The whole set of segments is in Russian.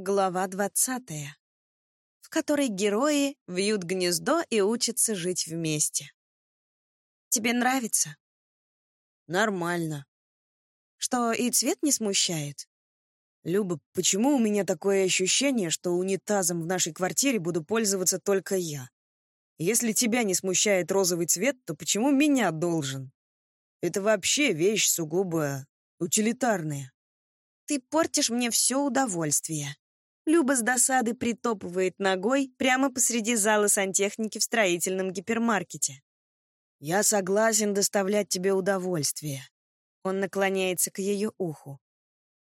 Глава двадцатая, в которой герои вьют гнездо и учатся жить вместе. Тебе нравится? Нормально. Что и цвет не смущает? Люба, почему у меня такое ощущение, что унитазом в нашей квартире буду пользоваться только я? Если тебя не смущает розовый цвет, то почему меня должен? Это вообще вещь сугубо утилитарная. Ты портишь мне все удовольствие. Люба с досады притопывает ногой прямо посреди зала сантехники в строительном гипермаркете. Я согласен доставлять тебе удовольствие. Он наклоняется к ее уху.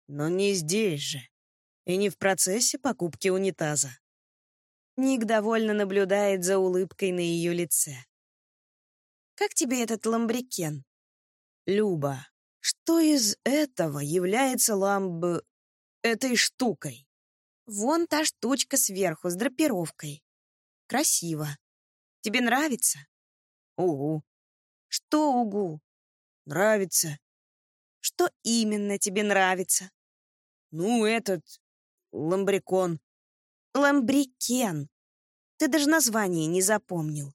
Но не здесь же. И не в процессе покупки унитаза. Ник довольно наблюдает за улыбкой на ее лице. «Как тебе этот ламбрикен?» «Люба, что из этого является ламб... этой штукой?» «Вон та штучка сверху, с драпировкой. Красиво. Тебе нравится?» «Угу». «Что угу?» «Нравится». «Что именно тебе нравится?» «Ну, этот... ламбрикон». «Ламбрикен. Ты даже название не запомнил».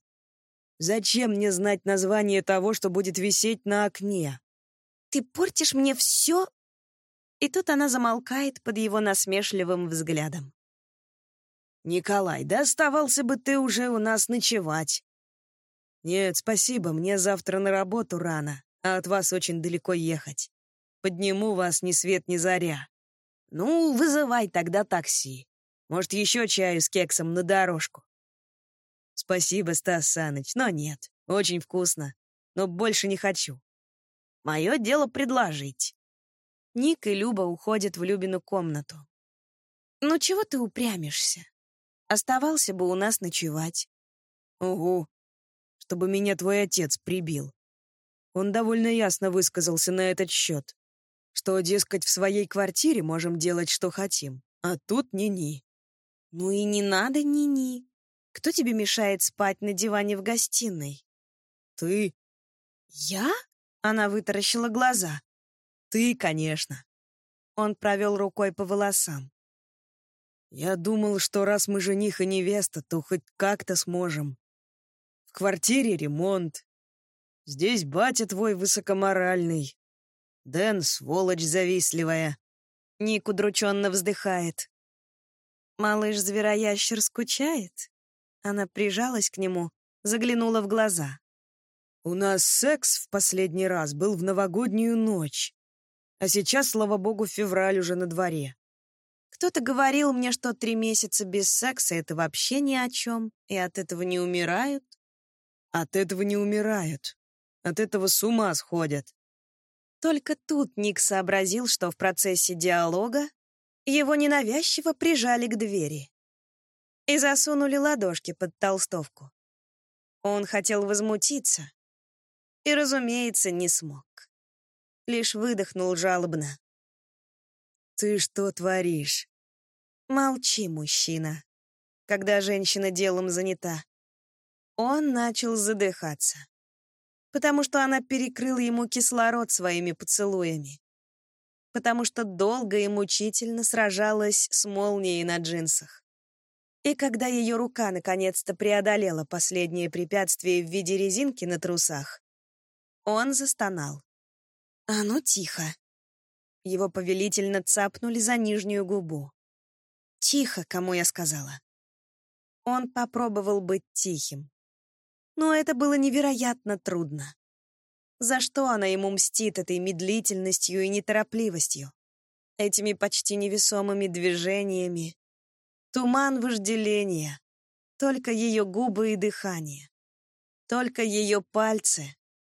«Зачем мне знать название того, что будет висеть на окне?» «Ты портишь мне все...» И тут она замолкает под его насмешливым взглядом. «Николай, да оставался бы ты уже у нас ночевать». «Нет, спасибо, мне завтра на работу рано, а от вас очень далеко ехать. Подниму вас ни свет ни заря. Ну, вызывай тогда такси. Может, еще чаю с кексом на дорожку». «Спасибо, Стас Саныч, но нет, очень вкусно, но больше не хочу. Мое дело предложить». Ник и Люба уходят в Любину комнату. «Ну чего ты упрямишься? Оставался бы у нас ночевать». «Угу, чтобы меня твой отец прибил». Он довольно ясно высказался на этот счет, что, дескать, в своей квартире можем делать, что хотим, а тут ни-ни. «Ну и не надо ни-ни. Кто тебе мешает спать на диване в гостиной?» «Ты». «Я?» — она вытаращила глаза. Ты, конечно. Он провел рукой по волосам. Я думал, что раз мы жених и невеста, то хоть как-то сможем. В квартире ремонт. Здесь батя твой высокоморальный. Дэн — сволочь завистливая. Ник удрученно вздыхает. Малыш-звероящер скучает? Она прижалась к нему, заглянула в глаза. У нас секс в последний раз был в новогоднюю ночь. А сейчас, слава богу, февраль уже на дворе. Кто-то говорил мне, что три месяца без секса — это вообще ни о чем, и от этого не умирают. От этого не умирают. От этого с ума сходят. Только тут Ник сообразил, что в процессе диалога его ненавязчиво прижали к двери и засунули ладошки под толстовку. Он хотел возмутиться и, разумеется, не смог лишь выдохнул жалобно. «Ты что творишь?» «Молчи, мужчина», когда женщина делом занята. Он начал задыхаться, потому что она перекрыла ему кислород своими поцелуями, потому что долго и мучительно сражалась с молнией на джинсах. И когда ее рука наконец-то преодолела последнее препятствие в виде резинки на трусах, он застонал. «А ну, тихо!» Его повелительно цапнули за нижнюю губу. «Тихо, кому я сказала!» Он попробовал быть тихим. Но это было невероятно трудно. За что она ему мстит этой медлительностью и неторопливостью? Этими почти невесомыми движениями? Туман вожделения. Только ее губы и дыхание. Только ее пальцы.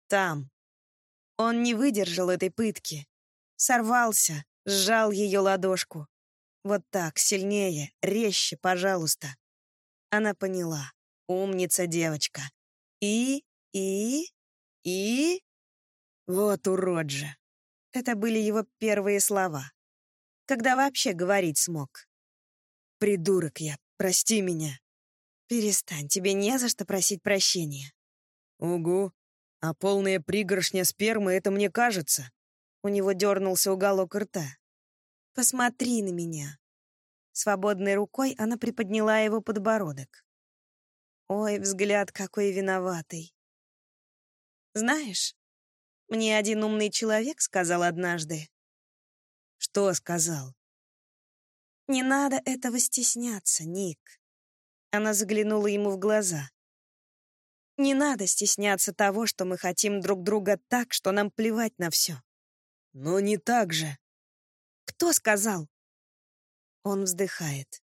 Там, он не выдержал этой пытки. Сорвался, сжал ее ладошку. Вот так, сильнее, резче, пожалуйста. Она поняла. Умница девочка. И, и, и... Вот урод же. Это были его первые слова. Когда вообще говорить смог. Придурок я, прости меня. Перестань, тебе не за что просить прощения. Угу, а полная пригоршня спермы — это мне кажется. У него дернулся уголок рта. Посмотри на меня. Свободной рукой она приподняла его подбородок. Ой, взгляд какой виноватый. Знаешь, мне один умный человек сказал однажды. Что сказал? Не надо этого стесняться, Ник. Она заглянула ему в глаза. Не надо стесняться того, что мы хотим друг друга так, что нам плевать на все. Но не так же. Кто сказал? Он вздыхает.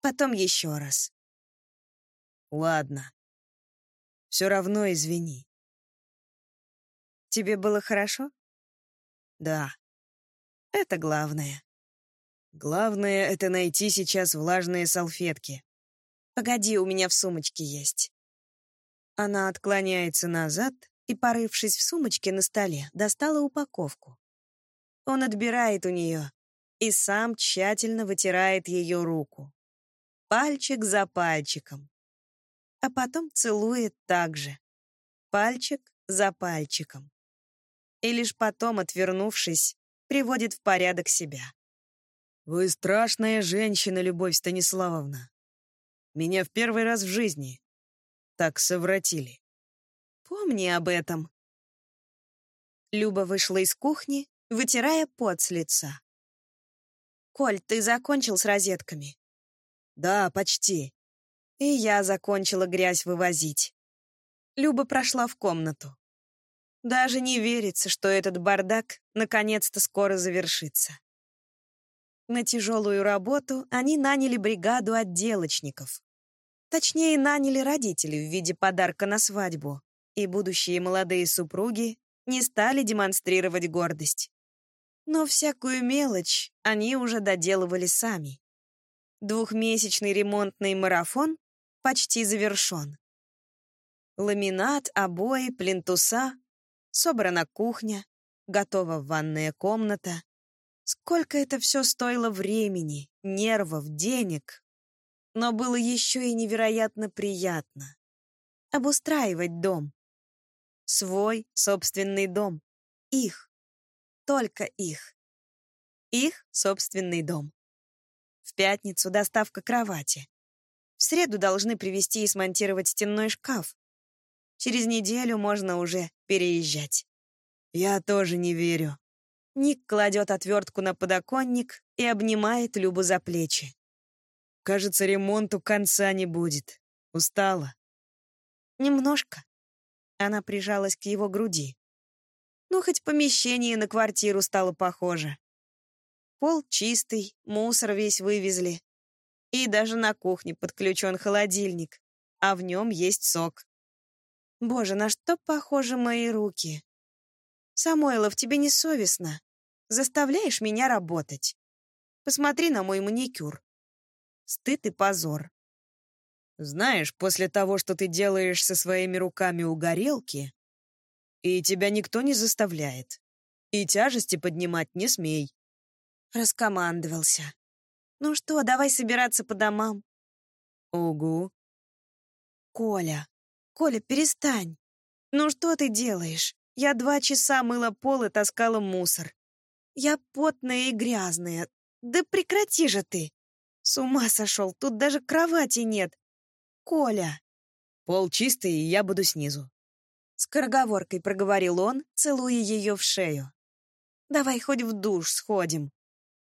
Потом еще раз. Ладно. Все равно извини. Тебе было хорошо? Да. Это главное. Главное — это найти сейчас влажные салфетки. Погоди, у меня в сумочке есть. Она отклоняется назад и, порывшись в сумочке на столе, достала упаковку. Он отбирает у нее и сам тщательно вытирает ее руку. Пальчик за пальчиком. А потом целует так же. Пальчик за пальчиком. И лишь потом, отвернувшись, приводит в порядок себя. «Вы страшная женщина, Любовь Станиславовна. Меня в первый раз в жизни так совратили. Помни об этом». Люба вышла из кухни, вытирая пот с лица. «Коль, ты закончил с розетками?» «Да, почти». И я закончила грязь вывозить. Люба прошла в комнату. Даже не верится, что этот бардак наконец-то скоро завершится. На тяжелую работу они наняли бригаду отделочников. Точнее, наняли родители в виде подарка на свадьбу, и будущие молодые супруги не стали демонстрировать гордость. Но всякую мелочь они уже доделывали сами. Двухмесячный ремонтный марафон почти завершен. Ламинат, обои, плинтуса, собрана кухня, готова ванная комната. Сколько это все стоило времени, нервов, денег. Но было еще и невероятно приятно. Обустраивать дом. Свой собственный дом. Их. Только их. Их собственный дом. В пятницу доставка кровати. В среду должны привезти и смонтировать стенной шкаф. Через неделю можно уже переезжать. Я тоже не верю. Ник кладет отвертку на подоконник и обнимает Любу за плечи. Кажется, ремонту конца не будет. Устала. Немножко. Она прижалась к его груди. Ну, хоть помещение на квартиру стало похоже. Пол чистый, мусор весь вывезли. И даже на кухне подключен холодильник, а в нем есть сок. Боже, на что похожи мои руки? Самойлов, тебе не совестно? Заставляешь меня работать. Посмотри на мой маникюр. Стыд и позор. Знаешь, после того, что ты делаешь со своими руками у горелки, и тебя никто не заставляет. И тяжести поднимать не смей. Раскомандовался. Ну что, давай собираться по домам. Угу. Коля, Коля, перестань. Ну что ты делаешь? Я два часа мыла пол и таскала мусор. Я потная и грязная. Да прекрати же ты. С ума сошел, тут даже кровати нет. Коля. Пол чистый, и я буду снизу. Скороговоркой проговорил он, целуя ее в шею. «Давай хоть в душ сходим».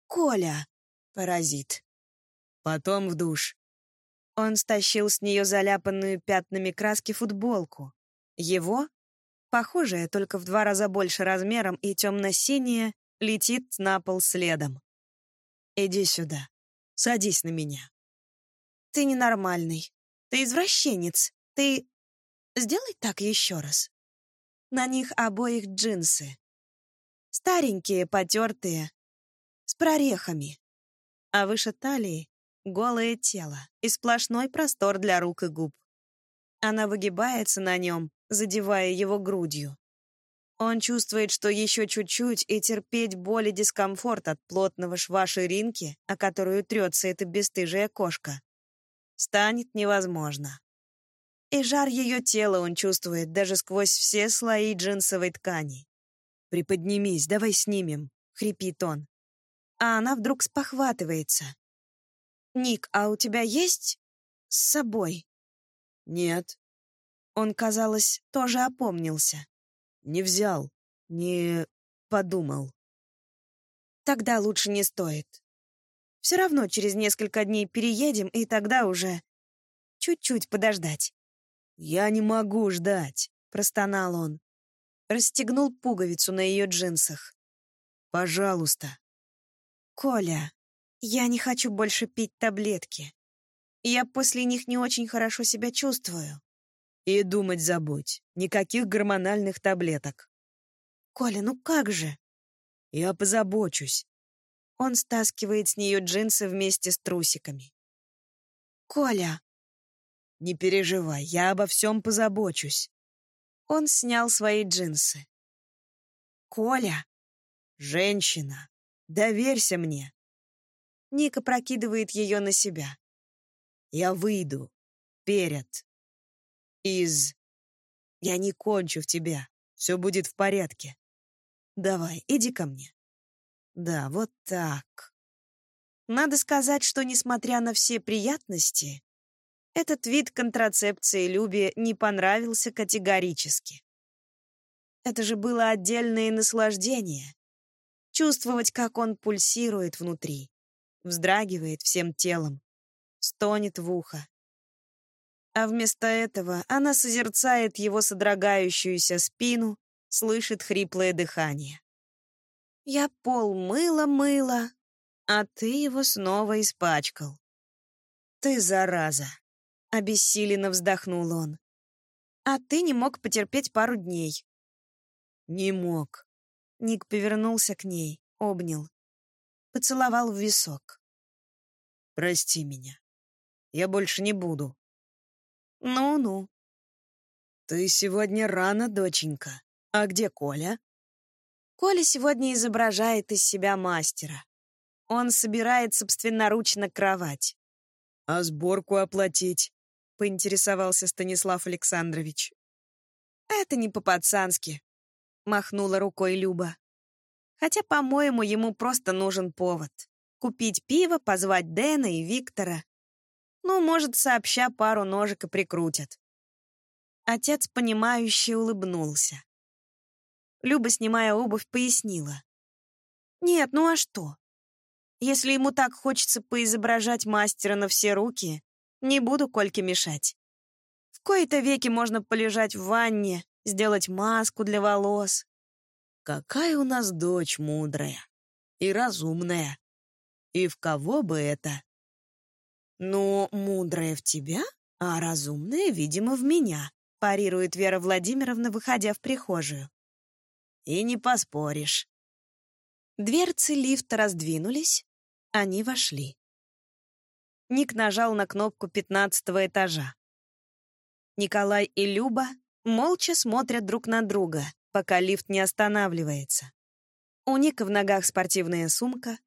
«Коля!» — паразит. «Потом в душ». Он стащил с нее заляпанную пятнами краски футболку. Его, похожая только в два раза больше размером и темно-синее, летит на пол следом. «Иди сюда. Садись на меня». «Ты ненормальный. Ты извращенец. Ты Сделай так еще раз. На них обоих джинсы. Старенькие, потертые, с прорехами. А выше талии — голое тело и сплошной простор для рук и губ. Она выгибается на нем, задевая его грудью. Он чувствует, что еще чуть-чуть и терпеть боль и дискомфорт от плотного шва ширинки, о которую трется эта бесстыжая кошка, станет невозможно. И жар ее тела он чувствует даже сквозь все слои джинсовой ткани. «Приподнимись, давай снимем», — хрипит он. А она вдруг спохватывается. «Ник, а у тебя есть с собой?» «Нет». Он, казалось, тоже опомнился. «Не взял, не подумал». «Тогда лучше не стоит. Все равно через несколько дней переедем, и тогда уже чуть-чуть подождать». «Я не могу ждать», — простонал он. Расстегнул пуговицу на ее джинсах. «Пожалуйста». «Коля, я не хочу больше пить таблетки. Я после них не очень хорошо себя чувствую». «И думать забудь. Никаких гормональных таблеток». «Коля, ну как же?» «Я позабочусь». Он стаскивает с нее джинсы вместе с трусиками. «Коля!» «Не переживай, я обо всем позабочусь». Он снял свои джинсы. «Коля!» «Женщина, доверься мне». Ника прокидывает ее на себя. «Я выйду. Перед. Из... Я не кончу в тебя. Все будет в порядке. Давай, иди ко мне». Да, вот так. Надо сказать, что, несмотря на все приятности, этот вид контрацепции Любе не понравился категорически. Это же было отдельное наслаждение. Чувствовать, как он пульсирует внутри, вздрагивает всем телом, стонет в ухо. А вместо этого она созерцает его содрогающуюся спину, слышит хриплое дыхание. Я пол мыла-мыла, а ты его снова испачкал. Ты зараза. Обессиленно вздохнул он. А ты не мог потерпеть пару дней. Не мог. Ник повернулся к ней, обнял. Поцеловал в висок. Прости меня. Я больше не буду. Ну-ну. Ты сегодня рано, доченька. А где Коля? Коля сегодня изображает из себя мастера. Он собирает собственноручно кровать. «А сборку оплатить?» — поинтересовался Станислав Александрович. «Это не по-пацански», — махнула рукой Люба. «Хотя, по-моему, ему просто нужен повод. Купить пиво, позвать Дэна и Виктора. Ну, может, сообща пару ножек и прикрутят». Отец, понимающе улыбнулся. Люба, снимая обувь, пояснила. «Нет, ну а что? Если ему так хочется поизображать мастера на все руки, не буду Кольке мешать. В кои-то веки можно полежать в ванне, сделать маску для волос. Какая у нас дочь мудрая и разумная. И в кого бы это? Ну, мудрая в тебя, а разумная, видимо, в меня, парирует Вера Владимировна, выходя в прихожую. И не поспоришь. Дверцы лифта раздвинулись, они вошли. Ник нажал на кнопку пятнадцатого этажа. Николай и Люба молча смотрят друг на друга, пока лифт не останавливается. У Ника в ногах спортивная сумка,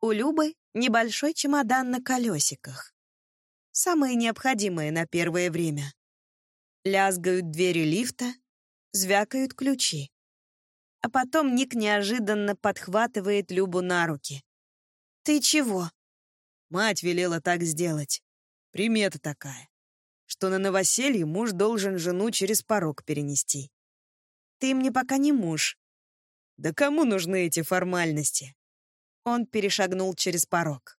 у Любы небольшой чемодан на колесиках. Самое необходимое на первое время. Лязгают двери лифта, звякают ключи а потом Ник неожиданно подхватывает Любу на руки. «Ты чего?» Мать велела так сделать. Примета такая, что на новоселье муж должен жену через порог перенести. «Ты мне пока не муж». «Да кому нужны эти формальности?» Он перешагнул через порог.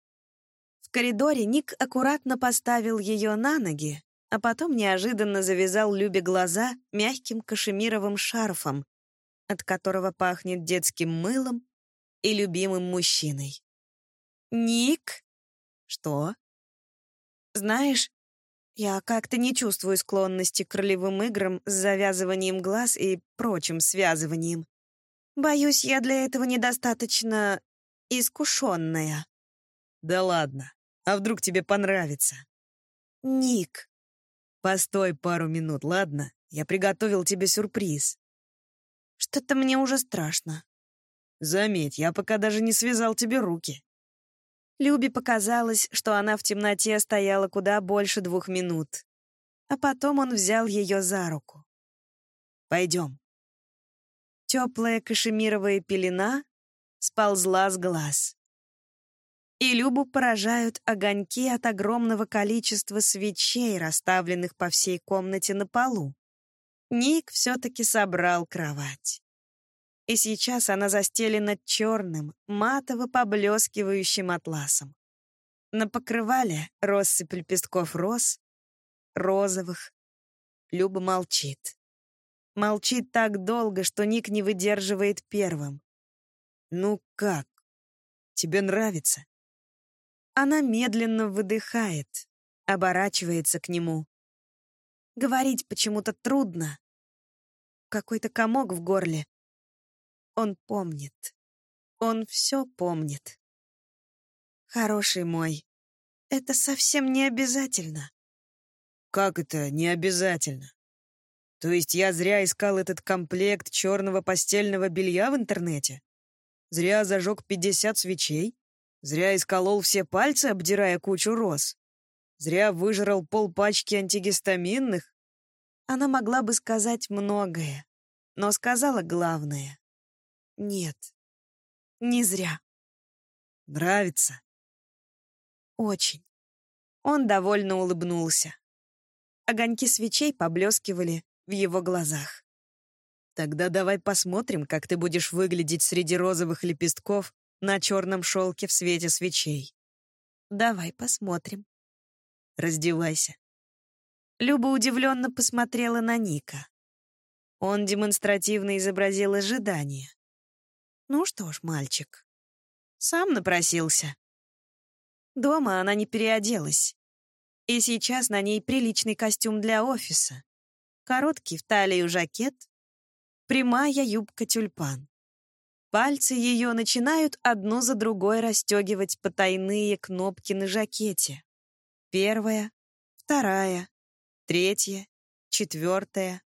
Коридоре Ник аккуратно поставил ее на ноги, а потом неожиданно завязал Любе глаза мягким кашемировым шарфом, от которого пахнет детским мылом и любимым мужчиной. «Ник?» «Что?» «Знаешь, я как-то не чувствую склонности к ролевым играм с завязыванием глаз и прочим связыванием. Боюсь, я для этого недостаточно искушенная». «Да ладно. А вдруг тебе понравится?» «Ник». «Постой пару минут, ладно? Я приготовил тебе сюрприз». Что-то мне уже страшно. Заметь, я пока даже не связал тебе руки. Любе показалось, что она в темноте стояла куда больше двух минут. А потом он взял ее за руку. «Пойдем». Теплая кашемировая пелена сползла с глаз. И Любу поражают огоньки от огромного количества свечей, расставленных по всей комнате на полу. Ник все-таки собрал кровать. И сейчас она застелена черным, матово поблескивающим атласом. На покрывале россыпь лепестков роз, розовых. Люба молчит. Молчит так долго, что Ник не выдерживает первым. «Ну как? Тебе нравится?» Она медленно выдыхает, оборачивается к нему. Говорить почему-то трудно. Какой-то комок в горле. Он помнит. Он все помнит. Хороший мой, это совсем не обязательно. Как это не обязательно? То есть я зря искал этот комплект черного постельного белья в интернете? Зря зажег 50 свечей? Зря исколол все пальцы, обдирая кучу роз? Зря выжрал полпачки антигистаминных? Она могла бы сказать многое, но сказала главное. Нет, не зря. Нравится? Очень. Он довольно улыбнулся. Огоньки свечей поблескивали в его глазах. Тогда давай посмотрим, как ты будешь выглядеть среди розовых лепестков на черном шелке в свете свечей. Давай посмотрим. Раздевайся. Люба удивленно посмотрела на Ника. Он демонстративно изобразил ожидание. Ну что ж, мальчик, сам напросился. Дома она не переоделась. И сейчас на ней приличный костюм для офиса. Короткий в талию жакет, прямая юбка-тюльпан. Пальцы ее начинают одну за другой расстегивать потайные кнопки на жакете. Первая, вторая, третья, четвертая.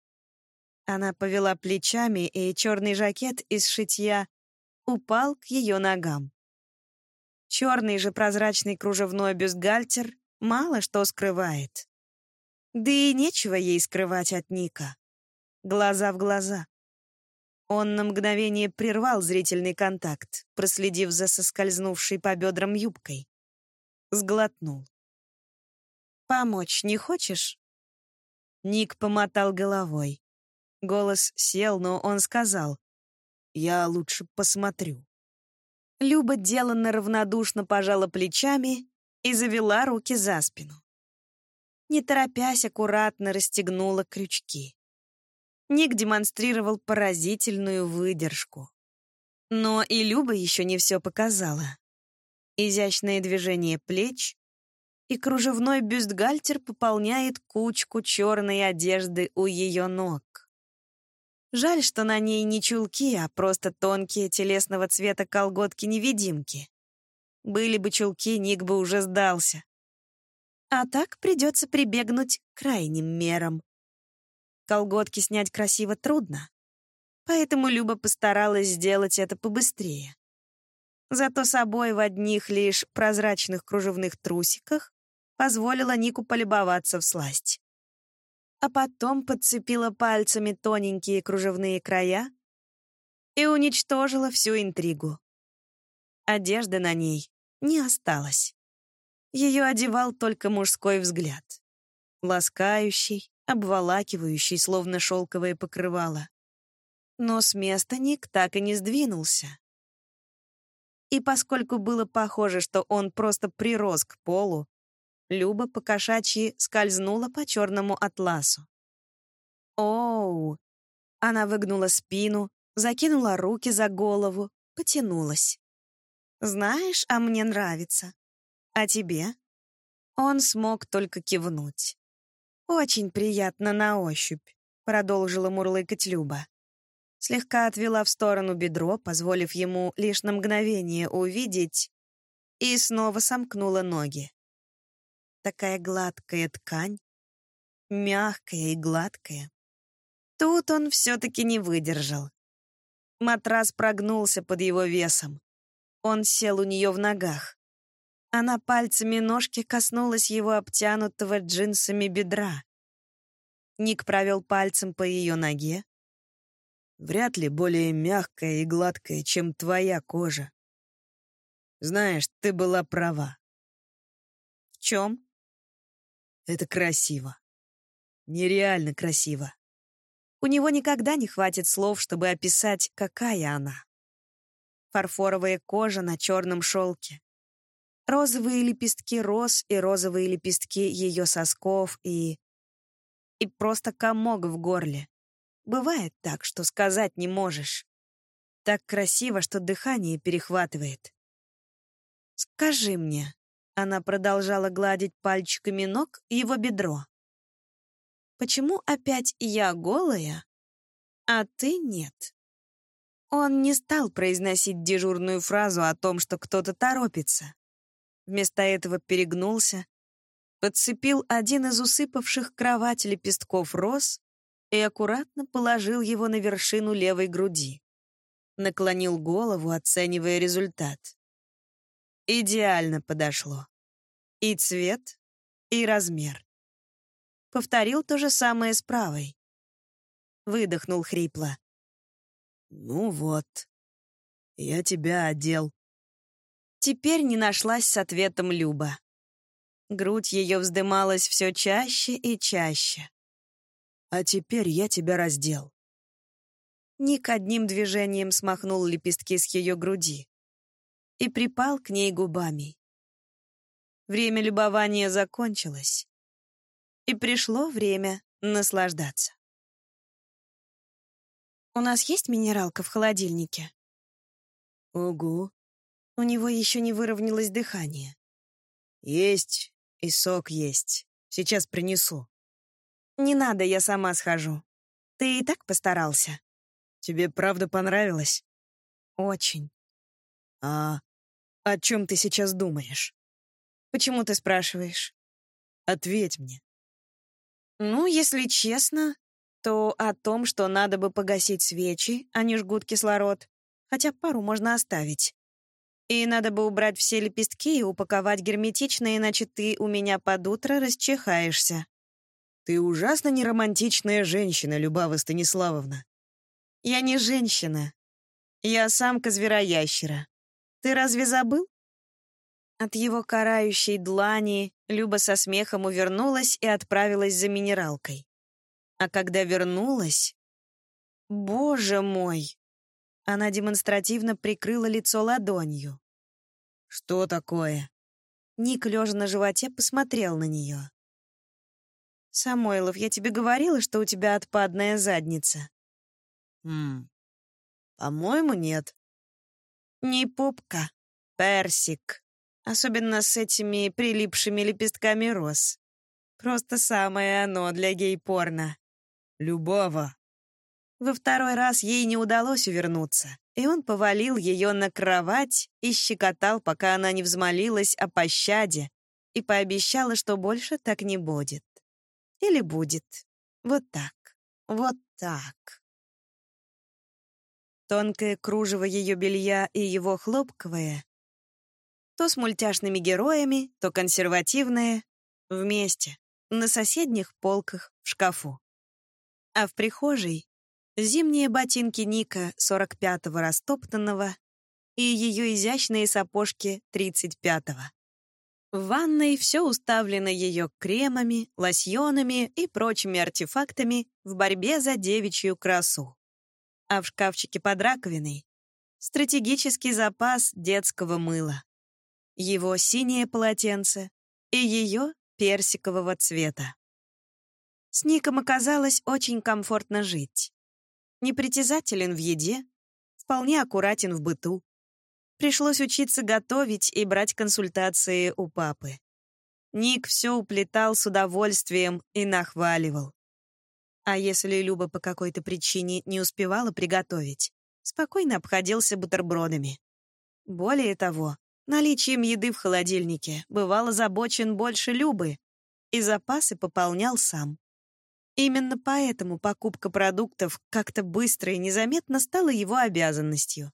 Она повела плечами, и черный жакет из шитья упал к ее ногам. Черный же прозрачный кружевной бюстгальтер мало что скрывает. Да и нечего ей скрывать от Ника. Глаза в глаза. Он на мгновение прервал зрительный контакт, проследив за соскользнувшей по бедрам юбкой. Сглотнул. «Помочь не хочешь?» Ник помотал головой. Голос сел, но он сказал. «Я лучше посмотрю». Люба деланно равнодушно пожала плечами и завела руки за спину. Не торопясь, аккуратно расстегнула крючки. Ник демонстрировал поразительную выдержку. Но и Люба еще не все показала. Изящное движение плеч, и кружевной бюстгальтер пополняет кучку черной одежды у ее ног. Жаль, что на ней не чулки, а просто тонкие телесного цвета колготки-невидимки. Были бы чулки, Ник бы уже сдался. А так придется прибегнуть к крайним мерам. Колготки снять красиво трудно, поэтому Люба постаралась сделать это побыстрее. Зато собой в одних лишь прозрачных кружевных трусиках позволила Нику полюбоваться в сласть а потом подцепила пальцами тоненькие кружевные края и уничтожила всю интригу. Одежды на ней не осталось. Ее одевал только мужской взгляд. Ласкающий, обволакивающий, словно шелковое покрывало. Но с места Ник так и не сдвинулся. И поскольку было похоже, что он просто прирос к полу, Люба покошачьи скользнула по черному атласу. Оу! Она выгнула спину, закинула руки за голову, потянулась. «Знаешь, а мне нравится. А тебе?» Он смог только кивнуть. «Очень приятно на ощупь», — продолжила мурлыкать Люба. Слегка отвела в сторону бедро, позволив ему лишь на мгновение увидеть, и снова сомкнула ноги такая гладкая ткань, мягкая и гладкая. Тут он все-таки не выдержал. Матрас прогнулся под его весом. Он сел у нее в ногах. Она пальцами ножки коснулась его обтянутого джинсами бедра. Ник провел пальцем по ее ноге. Вряд ли более мягкая и гладкая, чем твоя кожа. Знаешь, ты была права. В чем? Это красиво. Нереально красиво. У него никогда не хватит слов, чтобы описать, какая она. Фарфоровая кожа на черном шелке. Розовые лепестки роз и розовые лепестки ее сосков и... И просто комок в горле. Бывает так, что сказать не можешь. Так красиво, что дыхание перехватывает. «Скажи мне», — она продолжала гладить пальчиками ног его бедро. «Почему опять я голая, а ты нет?» Он не стал произносить дежурную фразу о том, что кто-то торопится. Вместо этого перегнулся, подцепил один из усыпавших кровать лепестков роз и аккуратно положил его на вершину левой груди. Наклонил голову, оценивая результат. Идеально подошло. И цвет, и размер. Повторил то же самое с правой. Выдохнул хрипло. «Ну вот, я тебя одел». Теперь не нашлась с ответом Люба. Грудь ее вздымалась все чаще и чаще. «А теперь я тебя раздел». Ник одним движением смахнул лепестки с ее груди и припал к ней губами. Время любования закончилось, и пришло время наслаждаться. «У нас есть минералка в холодильнике?» «Угу». У него еще не выровнялось дыхание. «Есть, и сок есть. Сейчас принесу». «Не надо, я сама схожу. Ты и так постарался». «Тебе правда понравилось?» «Очень». «А о чем ты сейчас думаешь?» «Почему ты спрашиваешь?» «Ответь мне». «Ну, если честно, то о том, что надо бы погасить свечи, а не жгут кислород, хотя пару можно оставить. И надо бы убрать все лепестки и упаковать герметично, иначе ты у меня под утро расчихаешься. Ты ужасно неромантичная женщина, Любава Станиславовна. Я не женщина. Я самка звероящера. Ты разве забыл? От его карающей длани Люба со смехом увернулась и отправилась за минералкой. А когда вернулась... Боже мой! Она демонстративно прикрыла лицо ладонью. «Что такое?» Ник, лежа на животе, посмотрел на нее. «Самойлов, я тебе говорила, что у тебя отпадная задница?» «Хм, по-моему, нет». «Не попка, персик, особенно с этими прилипшими лепестками роз. Просто самое оно для гей-порно». Любава. Во второй раз ей не удалось увернуться, и он повалил ее на кровать и щекотал, пока она не взмолилась о пощаде и пообещала, что больше так не будет. Или будет. Вот так. Вот так. Тонкое кружево ее белья и его хлопковое то с мультяшными героями, то консервативное, вместе, на соседних полках в шкафу. А в прихожей зимние ботинки Ника 45-го растоптанного и ее изящные сапожки 35-го. В ванной все уставлено ее кремами, лосьонами и прочими артефактами в борьбе за девичью красу. А в шкафчике под раковиной стратегический запас детского мыла. Его синее полотенце и ее персикового цвета. С Ником оказалось очень комфортно жить. Непритязателен в еде, вполне аккуратен в быту. Пришлось учиться готовить и брать консультации у папы. Ник все уплетал с удовольствием и нахваливал. А если Люба по какой-то причине не успевала приготовить, спокойно обходился бутербродами. Более того, наличием еды в холодильнике бывало забочен больше Любы, и запасы пополнял сам. Именно поэтому покупка продуктов как-то быстро и незаметно стала его обязанностью.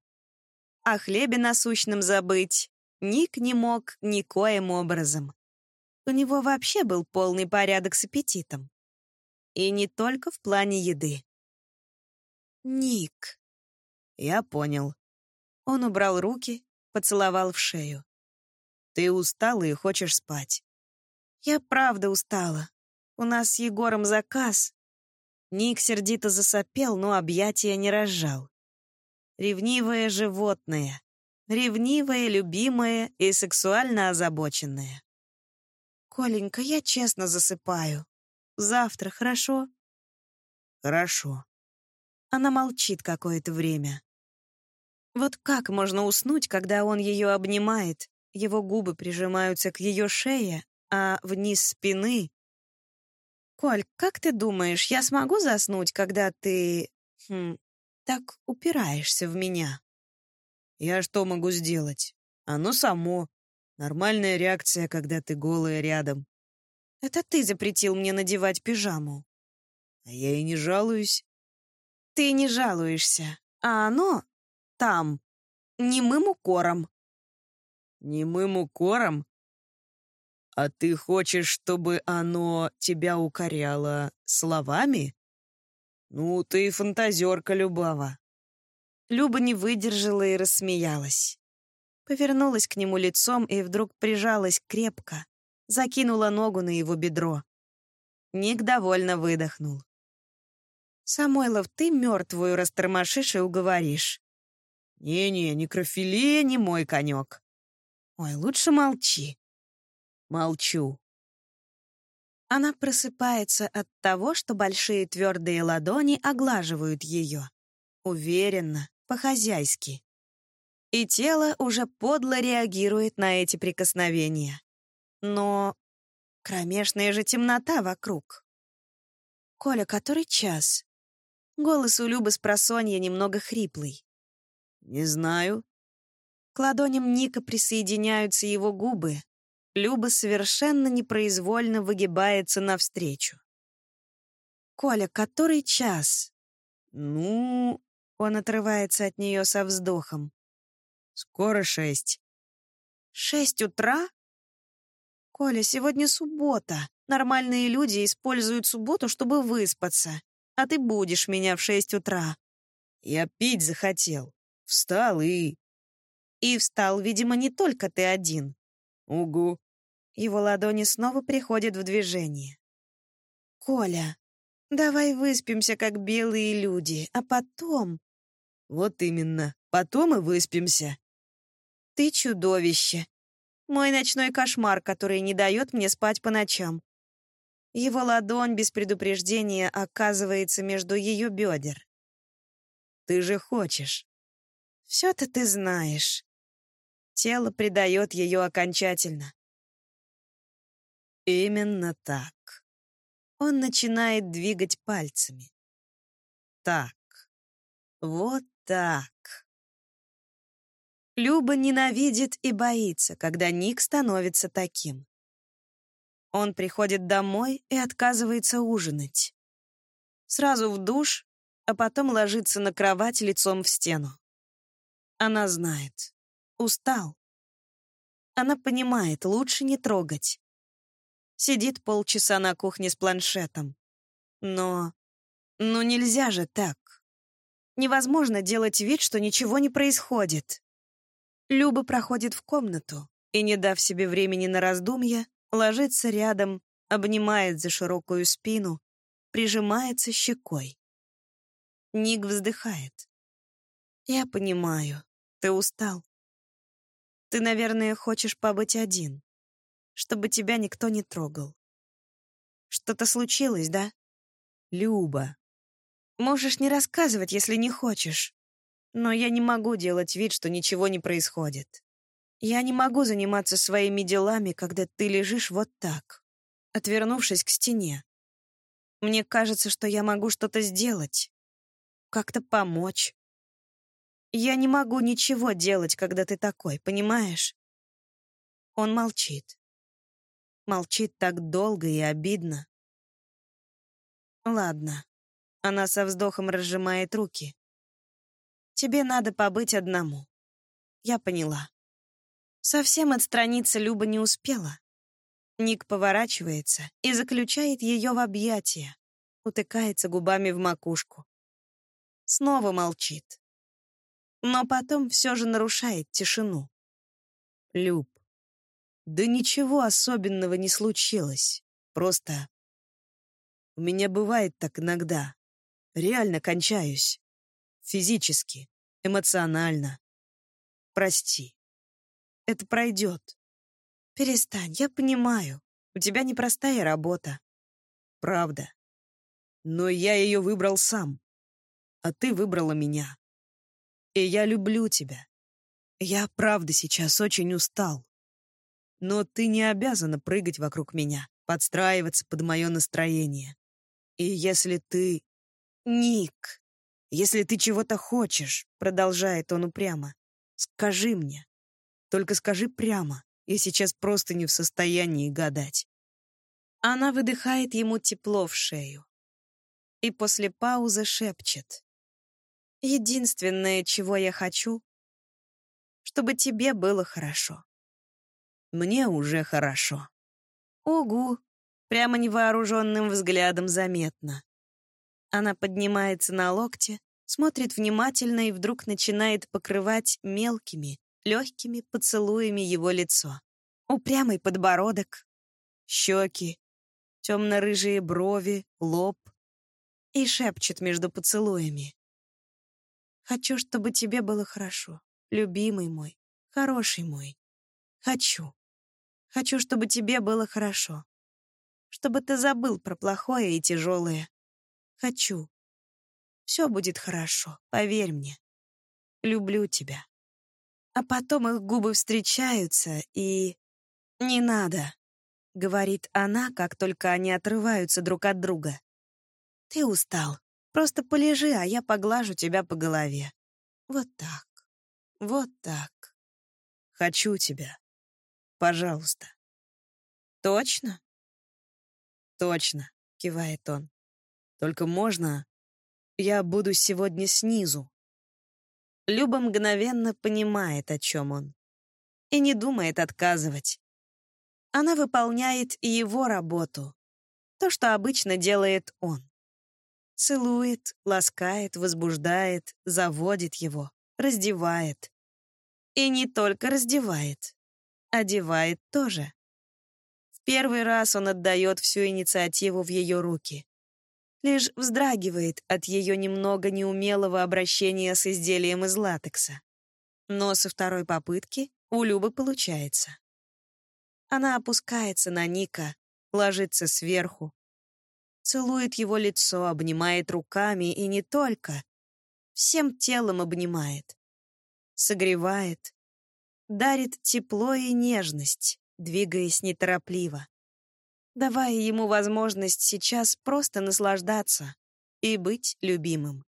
О хлебе насущном забыть Ник не мог никоим образом. У него вообще был полный порядок с аппетитом. И не только в плане еды. «Ник». Я понял. Он убрал руки, поцеловал в шею. «Ты устала и хочешь спать». «Я правда устала. У нас с Егором заказ». Ник сердито засопел, но объятия не разжал. Ревнивое животное. Ревнивое, любимое и сексуально озабоченное. «Коленька, я честно засыпаю. Завтра, хорошо?» «Хорошо». Она молчит какое-то время. Вот как можно уснуть, когда он ее обнимает, его губы прижимаются к ее шее, а вниз спины... «Коль, как ты думаешь, я смогу заснуть, когда ты... Хм, так упираешься в меня?» «Я что могу сделать? Оно само. Нормальная реакция, когда ты голая рядом». «Это ты запретил мне надевать пижаму». «А я и не жалуюсь». «Ты не жалуешься, а оно там, немым укором». «Немым укором? А ты хочешь, чтобы оно тебя укоряло словами? Ну, ты фантазерка, Любава». Люба не выдержала и рассмеялась. Повернулась к нему лицом и вдруг прижалась крепко, закинула ногу на его бедро. Ник довольно выдохнул. «Самойлов, ты мертвую растормошишь и уговоришь». «Не-не, некрофилия не мой конек». «Ой, лучше молчи». «Молчу». Она просыпается от того, что большие твердые ладони оглаживают ее. Уверенно, по-хозяйски. И тело уже подло реагирует на эти прикосновения. Но кромешная же темнота вокруг. «Коля, который час?» Голос у Любы с просонья немного хриплый. «Не знаю». К ладоням Ника присоединяются его губы. Люба совершенно непроизвольно выгибается навстречу. «Коля, который час?» «Ну...» Он отрывается от нее со вздохом. «Скоро шесть». «Шесть утра?» «Коля, сегодня суббота. Нормальные люди используют субботу, чтобы выспаться а ты будешь меня в шесть утра». Я пить захотел. Встал и... И встал, видимо, не только ты один. Угу. Его ладони снова приходят в движение. «Коля, давай выспимся, как белые люди, а потом...» «Вот именно. Потом и выспимся». «Ты чудовище. Мой ночной кошмар, который не дает мне спать по ночам. Его ладонь без предупреждения оказывается между ее бедер. «Ты же хочешь». «Все-то ты знаешь». Тело предает ее окончательно. Именно так. Он начинает двигать пальцами. Так. Вот так. Люба ненавидит и боится, когда Ник становится таким. Он приходит домой и отказывается ужинать. Сразу в душ, а потом ложится на кровать лицом в стену. Она знает. Устал. Она понимает, лучше не трогать. Сидит полчаса на кухне с планшетом. Но... Ну нельзя же так. Невозможно делать вид, что ничего не происходит. Люба проходит в комнату и, не дав себе времени на раздумья, ложится рядом, обнимает за широкую спину, прижимается щекой. Ник вздыхает. «Я понимаю, ты устал. Ты, наверное, хочешь побыть один, чтобы тебя никто не трогал. Что-то случилось, да? Люба. Можешь не рассказывать, если не хочешь. Но я не могу делать вид, что ничего не происходит. Я не могу заниматься своими делами, когда ты лежишь вот так, отвернувшись к стене. Мне кажется, что я могу что-то сделать, как-то помочь. Я не могу ничего делать, когда ты такой, понимаешь? Он молчит. Молчит так долго и обидно. Ладно. Она со вздохом разжимает руки. Тебе надо побыть одному. Я поняла. Совсем отстраниться Люба не успела. Ник поворачивается и заключает ее в объятия, утыкается губами в макушку. Снова молчит. Но потом все же нарушает тишину. Люб, да ничего особенного не случилось. Просто у меня бывает так иногда. Реально кончаюсь. Физически, эмоционально. Прости. Это пройдет. Перестань, я понимаю. У тебя непростая работа. Правда. Но я ее выбрал сам. А ты выбрала меня. И я люблю тебя. Я, правда, сейчас очень устал. Но ты не обязана прыгать вокруг меня, подстраиваться под мое настроение. И если ты... Ник, если ты чего-то хочешь, продолжает он упрямо, скажи мне. Только скажи прямо. Я сейчас просто не в состоянии гадать. Она выдыхает ему тепло в шею. И после паузы шепчет. Единственное, чего я хочу, чтобы тебе было хорошо. Мне уже хорошо. Угу. Прямо невооруженным взглядом заметно. Она поднимается на локте, смотрит внимательно и вдруг начинает покрывать мелкими, легкими поцелуями его лицо. Упрямый подбородок, щеки, темно-рыжие брови, лоб. И шепчет между поцелуями. «Хочу, чтобы тебе было хорошо, любимый мой, хороший мой. Хочу. Хочу, чтобы тебе было хорошо чтобы ты забыл про плохое и тяжелое. Хочу. Все будет хорошо, поверь мне. Люблю тебя. А потом их губы встречаются, и... «Не надо», — говорит она, как только они отрываются друг от друга. «Ты устал. Просто полежи, а я поглажу тебя по голове. Вот так. Вот так. Хочу тебя. Пожалуйста». «Точно?» «Точно», — кивает он. «Только можно я буду сегодня снизу?» Люба мгновенно понимает, о чем он. И не думает отказывать. Она выполняет его работу. То, что обычно делает он. Целует, ласкает, возбуждает, заводит его, раздевает. И не только раздевает. Одевает тоже. Первый раз он отдает всю инициативу в ее руки. Лишь вздрагивает от ее немного неумелого обращения с изделием из латекса. Но со второй попытки у Любы получается. Она опускается на Ника, ложится сверху, целует его лицо, обнимает руками и не только, всем телом обнимает, согревает, дарит тепло и нежность двигаясь неторопливо, давая ему возможность сейчас просто наслаждаться и быть любимым.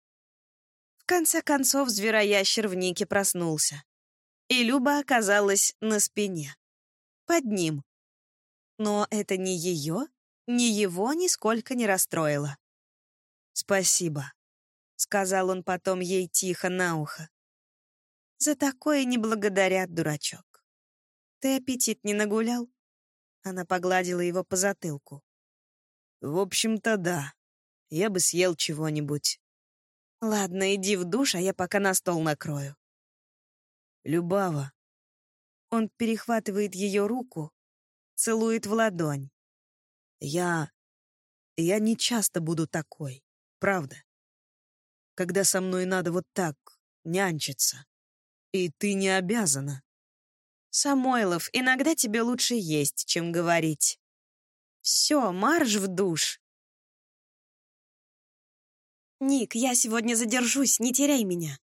В конце концов, звероящер в Нике проснулся, и Люба оказалась на спине, под ним. Но это ни ее, ни его нисколько не расстроило. «Спасибо», — сказал он потом ей тихо на ухо. «За такое не благодарят, дурачок. Ты аппетит не нагулял?» Она погладила его по затылку. «В общем-то, да. Я бы съел чего-нибудь». «Ладно, иди в душ, а я пока на стол накрою». «Любава». Он перехватывает ее руку, целует в ладонь. «Я... я не часто буду такой, правда. Когда со мной надо вот так нянчиться. И ты не обязана. «Самойлов, иногда тебе лучше есть, чем говорить. Все, марш в душ!» «Ник, я сегодня задержусь, не теряй меня».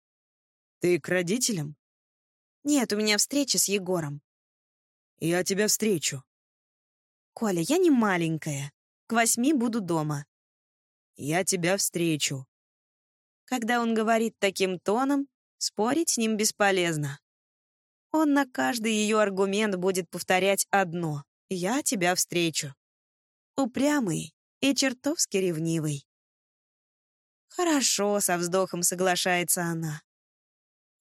«Ты к родителям?» «Нет, у меня встреча с Егором». «Я тебя встречу». «Коля, я не маленькая. К восьми буду дома». «Я тебя встречу». Когда он говорит таким тоном, спорить с ним бесполезно. Он на каждый ее аргумент будет повторять одно «Я тебя встречу». Упрямый и чертовски ревнивый. «Хорошо», — со вздохом соглашается она.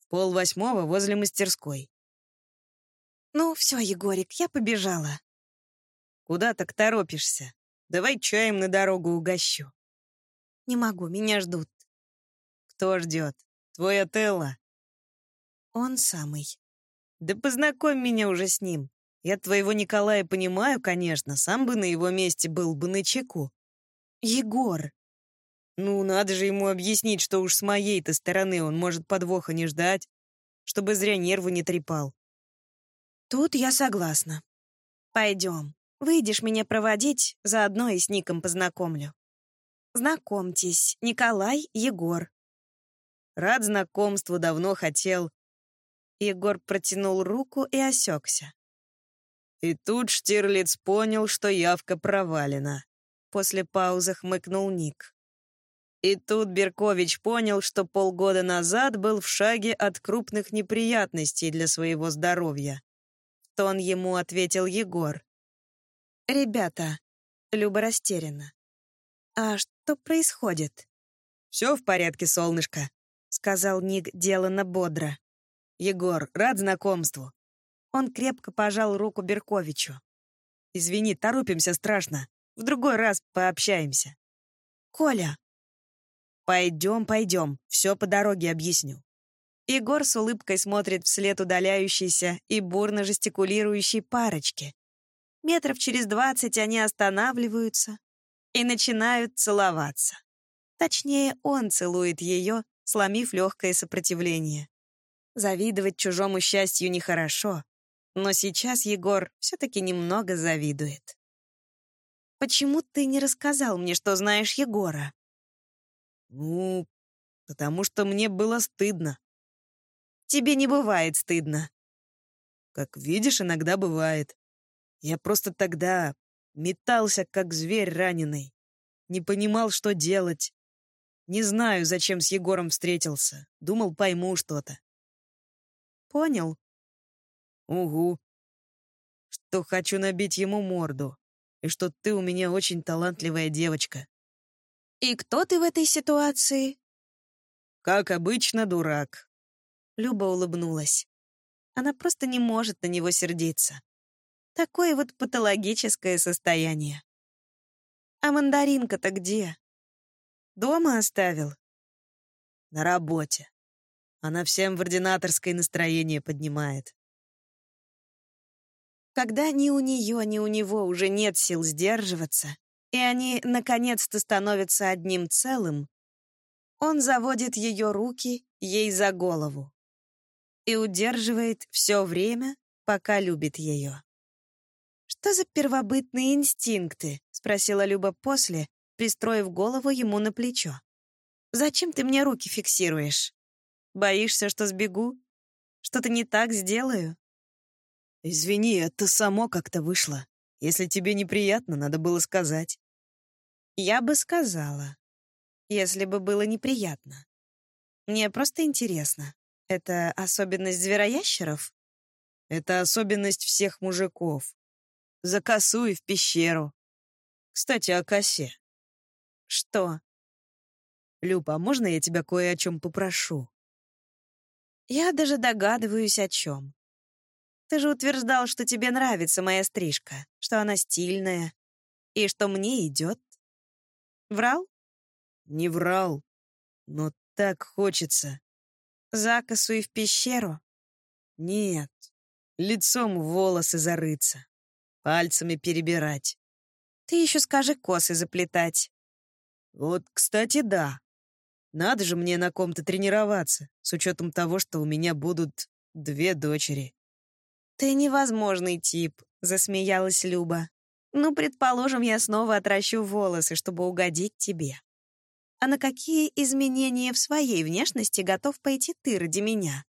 В полвосьмого возле мастерской. «Ну, все, Егорик, я побежала». «Куда так торопишься? Давай чаем на дорогу угощу». «Не могу, меня ждут». «Кто ждет? Твой Отелло?» «Он самый». Да познакомь меня уже с ним. Я твоего Николая понимаю, конечно, сам бы на его месте был бы на чеку. Егор. Ну, надо же ему объяснить, что уж с моей-то стороны он может подвоха не ждать, чтобы зря нервы не трепал. Тут я согласна. Пойдем. Выйдешь меня проводить, заодно и с Ником познакомлю. Знакомьтесь, Николай Егор. Рад знакомству, давно хотел. Егор протянул руку и осекся. И тут Штирлиц понял, что явка провалена. После паузы хмыкнул Ник. И тут Беркович понял, что полгода назад был в шаге от крупных неприятностей для своего здоровья. Тон ему ответил Егор. «Ребята», — Люба растеряна. «А что происходит?» «Все в порядке, солнышко», — сказал Ник делано бодро. «Егор, рад знакомству. Он крепко пожал руку Берковичу. «Извини, торопимся страшно. В другой раз пообщаемся». «Коля!» «Пойдем, пойдем. Все по дороге объясню». Егор с улыбкой смотрит вслед удаляющейся и бурно жестикулирующей парочки. Метров через двадцать они останавливаются и начинают целоваться. Точнее, он целует ее, сломив легкое сопротивление. Завидовать чужому счастью нехорошо, но сейчас Егор все-таки немного завидует. «Почему ты не рассказал мне, что знаешь Егора?» «Ну, потому что мне было стыдно». «Тебе не бывает стыдно». «Как видишь, иногда бывает. Я просто тогда метался, как зверь раненый. Не понимал, что делать. Не знаю, зачем с Егором встретился. Думал, пойму что-то». «Понял», Угу. Что хочу набить ему морду. И что ты у меня очень талантливая девочка. И кто ты в этой ситуации? Как обычно, дурак. Люба улыбнулась. Она просто не может на него сердиться. Такое вот патологическое состояние. А мандаринка-то где? Дома оставил? На работе. Она всем в ординаторской настроение поднимает. Когда ни у нее, ни у него уже нет сил сдерживаться, и они наконец-то становятся одним целым, он заводит ее руки ей за голову и удерживает все время, пока любит ее. «Что за первобытные инстинкты?» — спросила Люба после, пристроив голову ему на плечо. «Зачем ты мне руки фиксируешь? Боишься, что сбегу? Что-то не так сделаю?» «Извини, это само как-то вышло. Если тебе неприятно, надо было сказать». «Я бы сказала, если бы было неприятно. Мне просто интересно, это особенность звероящеров?» «Это особенность всех мужиков. За косу и в пещеру. Кстати, о косе». «Что?» «Люба, а можно я тебя кое о чем попрошу?» «Я даже догадываюсь, о чем. Ты же утверждал, что тебе нравится моя стрижка, что она стильная и что мне идет. Врал? Не врал, но так хочется. Закосу и в пещеру? Нет, лицом в волосы зарыться, пальцами перебирать. Ты еще скажи косы заплетать. Вот, кстати, да. Надо же мне на ком-то тренироваться, с учетом того, что у меня будут две дочери. «Ты невозможный тип», — засмеялась Люба. «Ну, предположим, я снова отращу волосы, чтобы угодить тебе. А на какие изменения в своей внешности готов пойти ты ради меня?»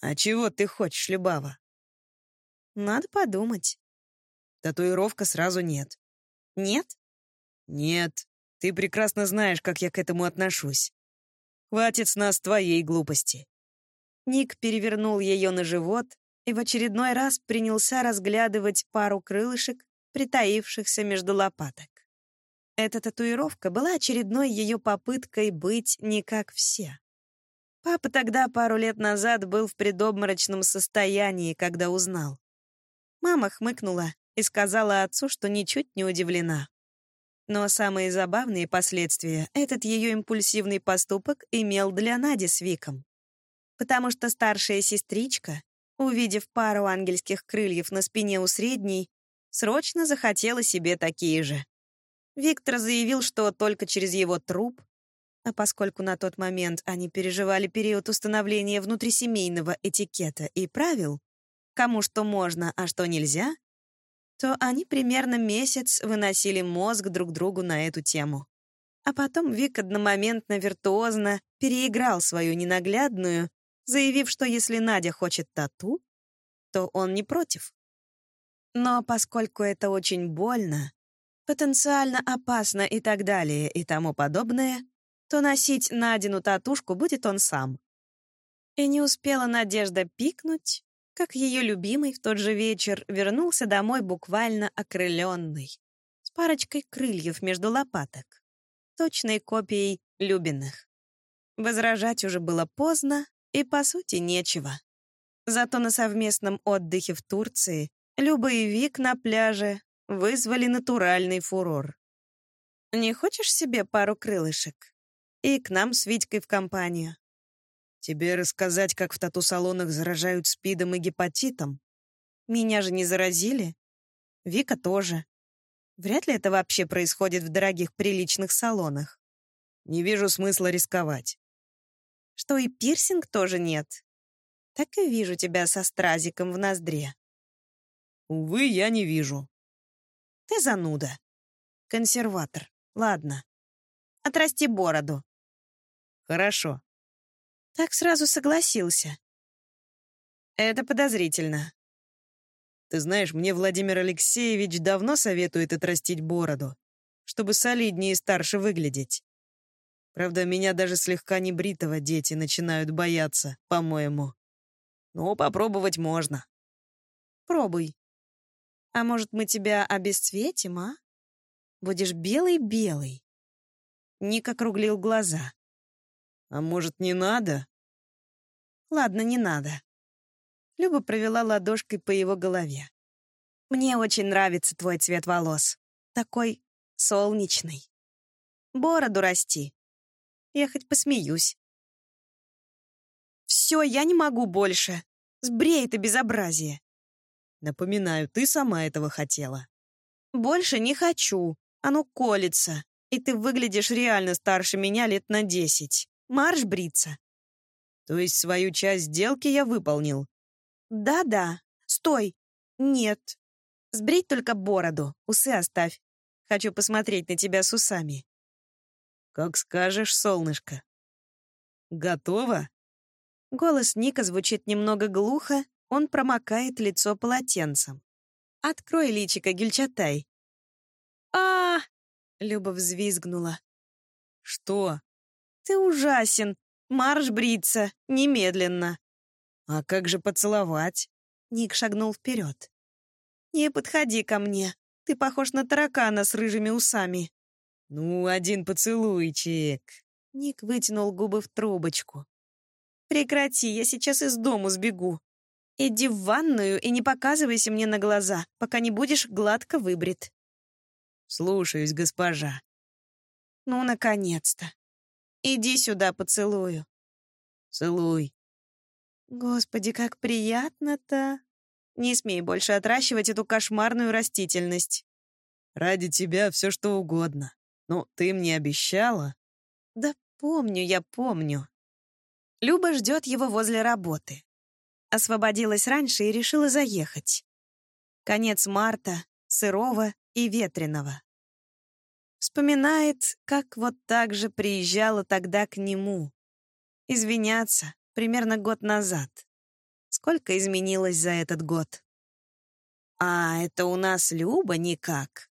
«А чего ты хочешь, Любава?» «Надо подумать». «Татуировка сразу нет». «Нет?» «Нет. Ты прекрасно знаешь, как я к этому отношусь. Хватит с нас твоей глупости». Ник перевернул ее на живот, и в очередной раз принялся разглядывать пару крылышек, притаившихся между лопаток. Эта татуировка была очередной ее попыткой быть не как все. Папа тогда пару лет назад был в предобморочном состоянии, когда узнал. Мама хмыкнула и сказала отцу, что ничуть не удивлена. Но самые забавные последствия этот ее импульсивный поступок имел для Нади с Виком. Потому что старшая сестричка Увидев пару ангельских крыльев на спине у средней, срочно захотела себе такие же. Виктор заявил, что только через его труп, а поскольку на тот момент они переживали период установления внутрисемейного этикета и правил, кому что можно, а что нельзя, то они примерно месяц выносили мозг друг другу на эту тему. А потом Вик одномоментно виртуозно переиграл свою ненаглядную, заявив, что если Надя хочет тату, то он не против. Но поскольку это очень больно, потенциально опасно и так далее и тому подобное, то носить Надину татушку будет он сам. И не успела Надежда пикнуть, как ее любимый в тот же вечер вернулся домой буквально окрыленный, с парочкой крыльев между лопаток, точной копией Любиных. Возражать уже было поздно, и, по сути, нечего. Зато на совместном отдыхе в Турции Люба и Вик на пляже вызвали натуральный фурор. «Не хочешь себе пару крылышек? И к нам с Витькой в компанию?» «Тебе рассказать, как в тату-салонах заражают спидом и гепатитом?» «Меня же не заразили. Вика тоже. Вряд ли это вообще происходит в дорогих приличных салонах. Не вижу смысла рисковать. Что и пирсинг тоже нет. Так и вижу тебя со стразиком в ноздре. Увы, я не вижу. Ты зануда. Консерватор. Ладно. Отрасти бороду. Хорошо. Так сразу согласился. Это подозрительно. Ты знаешь, мне Владимир Алексеевич давно советует отрастить бороду, чтобы солиднее и старше выглядеть. Правда, меня даже слегка небритого дети начинают бояться, по-моему. Но попробовать можно. Пробуй. А может, мы тебя обесцветим, а? Будешь белый-белый. Ник округлил глаза. А может, не надо? Ладно, не надо. Люба провела ладошкой по его голове. Мне очень нравится твой цвет волос. Такой солнечный. Бороду расти. Я хоть посмеюсь. Все, я не могу больше. Сбрей это безобразие. Напоминаю, ты сама этого хотела. Больше не хочу. Оно колется. И ты выглядишь реально старше меня лет на десять. Марш бриться. То есть свою часть сделки я выполнил? Да-да. Стой. Нет. Сбрить только бороду. Усы оставь. Хочу посмотреть на тебя с усами. Как скажешь, солнышко. Готово? Голос Ника звучит немного глухо, он промокает лицо полотенцем. «Открой личико, Гюльчатай». а, Люба взвизгнула. «Что?» «Ты ужасен. Марш бриться. Немедленно». «А как же поцеловать?» Ник шагнул вперед. «Не подходи ко мне. Ты похож на таракана с рыжими усами». «Ну, один поцелуйчик». Ник вытянул губы в трубочку. «Прекрати, я сейчас из дому сбегу. Иди в ванную и не показывайся мне на глаза, пока не будешь гладко выбрит». «Слушаюсь, госпожа». «Ну, наконец-то. Иди сюда, поцелую». «Целуй». «Господи, как приятно-то!» Не смей больше отращивать эту кошмарную растительность. Ради тебя все что угодно. Ну, ты мне обещала?» «Да помню, я помню». Люба ждет его возле работы. Освободилась раньше и решила заехать. Конец марта, сырого и ветреного. Вспоминает, как вот так же приезжала тогда к нему. Извиняться примерно год назад. Сколько изменилось за этот год? А это у нас Люба никак.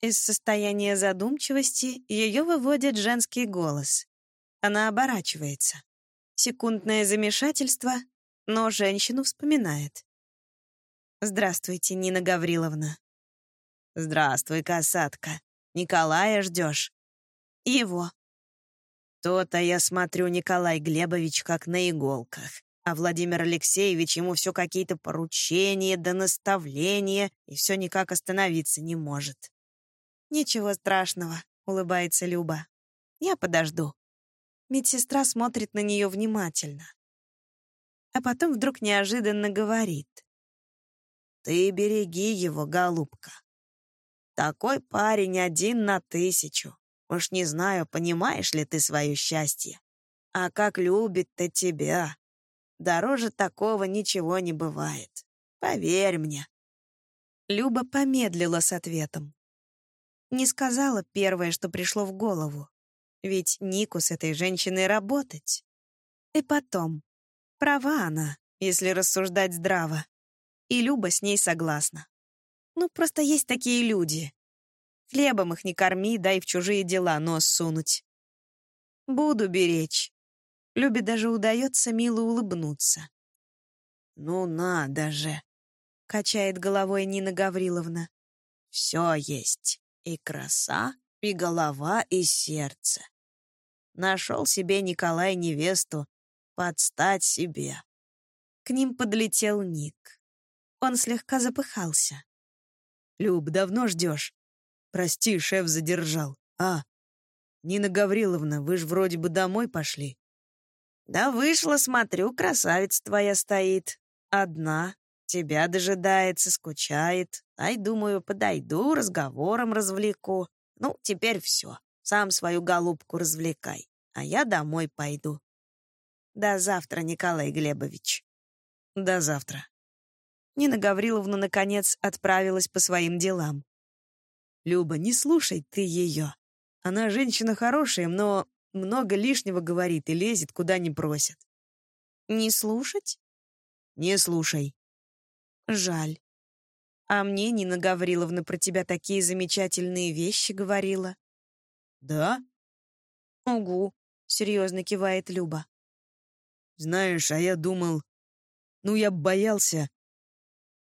Из состояния задумчивости ее выводит женский голос. Она оборачивается. Секундное замешательство, но женщину вспоминает. «Здравствуйте, Нина Гавриловна». «Здравствуй, касатка. Николая ждешь?» «Его». «То-то я смотрю, Николай Глебович как на иголках, а Владимир Алексеевич ему все какие-то поручения да наставления, и все никак остановиться не может. «Ничего страшного», — улыбается Люба. «Я подожду». Медсестра смотрит на нее внимательно. а потом вдруг неожиданно говорит. «Ты береги его, голубка. Такой парень один на тысячу. Уж не знаю, понимаешь ли ты свое счастье. А как любит-то тебя. Дороже такого ничего не бывает. Поверь мне». Люба помедлила с ответом. Не сказала первое, что пришло в голову. Ведь Нику с этой женщиной работать. И потом, права она, если рассуждать здраво. И Люба с ней согласна. Ну, просто есть такие люди. Хлебом их не корми, дай в чужие дела нос сунуть. Буду беречь. Любе даже удается мило улыбнуться. «Ну надо же!» — качает головой Нина Гавриловна. «Все есть. И краса, и голова, и сердце. Нашел себе Николай невесту подстать себе». К ним подлетел Ник. Он слегка запыхался. «Люб, давно ждешь?» «Прости, шеф задержал. А, Нина Гавриловна, вы ж вроде бы домой пошли». «Да вышла, смотрю, красавица твоя стоит. Одна, тебя дожидается, скучает. Ай, думаю, подойду, разговором развлеку. Ну, теперь все. Сам свою голубку развлекай, а я домой пойду. До завтра, Николай Глебович. До завтра. Нина Гавриловна, наконец, отправилась по своим делам. «Люба, не слушай ты ее. Она женщина хорошая, но много лишнего говорит и лезет, куда не просят». «Не слушать?» «Не слушай». «Жаль. А мне Нина Гавриловна про тебя такие замечательные вещи говорила». «Да?» «Угу», — серьезно кивает Люба. «Знаешь, а я думал... Ну, я боялся,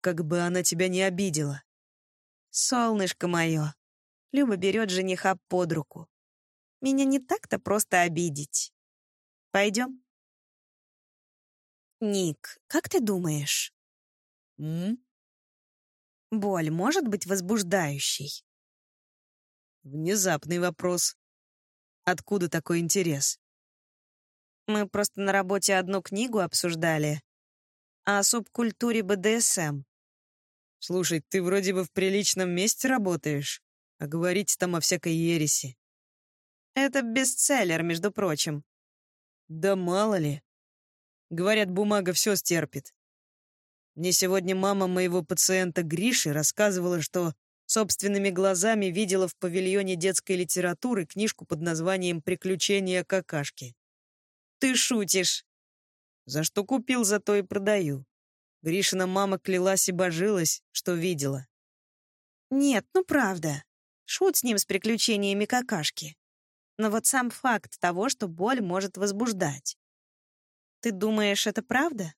как бы она тебя не обидела. Солнышко мое. Люба берет жениха под руку. Меня не так-то просто обидеть. Пойдем? Ник, как ты думаешь? М? Боль может быть возбуждающей? Внезапный вопрос. Откуда такой интерес? Мы просто на работе одну книгу обсуждали о субкультуре БДСМ. Слушай, ты вроде бы в приличном месте работаешь, а говорить там о всякой ереси. Это бестселлер, между прочим. Да мало ли. Говорят, бумага все стерпит. Мне сегодня мама моего пациента Гриши рассказывала, что собственными глазами видела в павильоне детской литературы книжку под названием «Приключения какашки». Ты шутишь. За что купил, за то и продаю. Гришина мама клялась и божилась, что видела. Нет, ну правда. Шут с ним с приключениями какашки. Но вот сам факт того, что боль может возбуждать. Ты думаешь, это правда?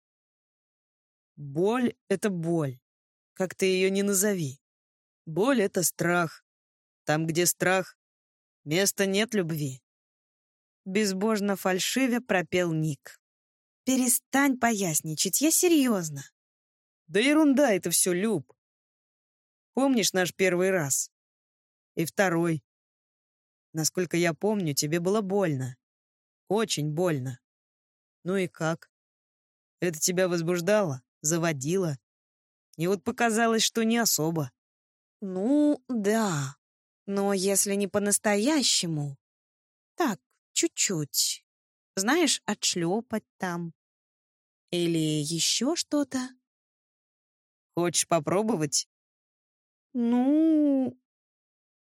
Боль — это боль. Как ты ее не назови. Боль — это страх. Там, где страх, места нет любви. Безбожно фальшиве пропел Ник. Перестань поясничать, я серьезно. Да ерунда это все, Люб. Помнишь наш первый раз? И второй. Насколько я помню, тебе было больно. Очень больно. Ну и как? Это тебя возбуждало? Заводило? И вот показалось, что не особо. Ну, да. Но если не по-настоящему. Так, чуть-чуть. Знаешь, отшлепать там. Или еще что-то. Хочешь попробовать? Ну...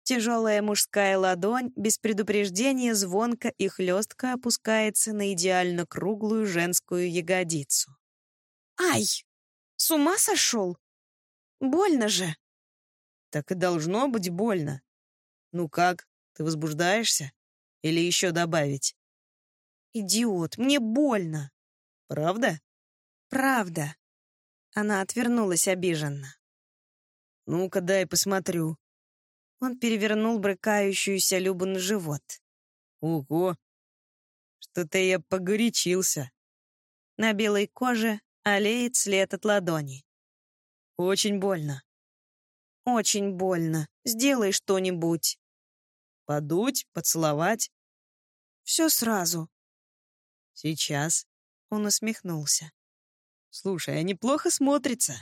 Тяжелая мужская ладонь без предупреждения звонко и хлестко опускается на идеально круглую женскую ягодицу. «Ай! С ума сошел? Больно же!» «Так и должно быть больно. Ну как, ты возбуждаешься? Или еще добавить?» «Идиот, мне больно!» «Правда?» «Правда!» Она отвернулась обиженно. «Ну-ка, дай посмотрю». Он перевернул брыкающуюся Любу на живот. «Ого! Что-то я погорячился». На белой коже олеет след от ладони. «Очень больно». «Очень больно. Сделай что-нибудь». «Подуть? Поцеловать?» «Все сразу». «Сейчас». Он усмехнулся. Слушай, а неплохо смотрится.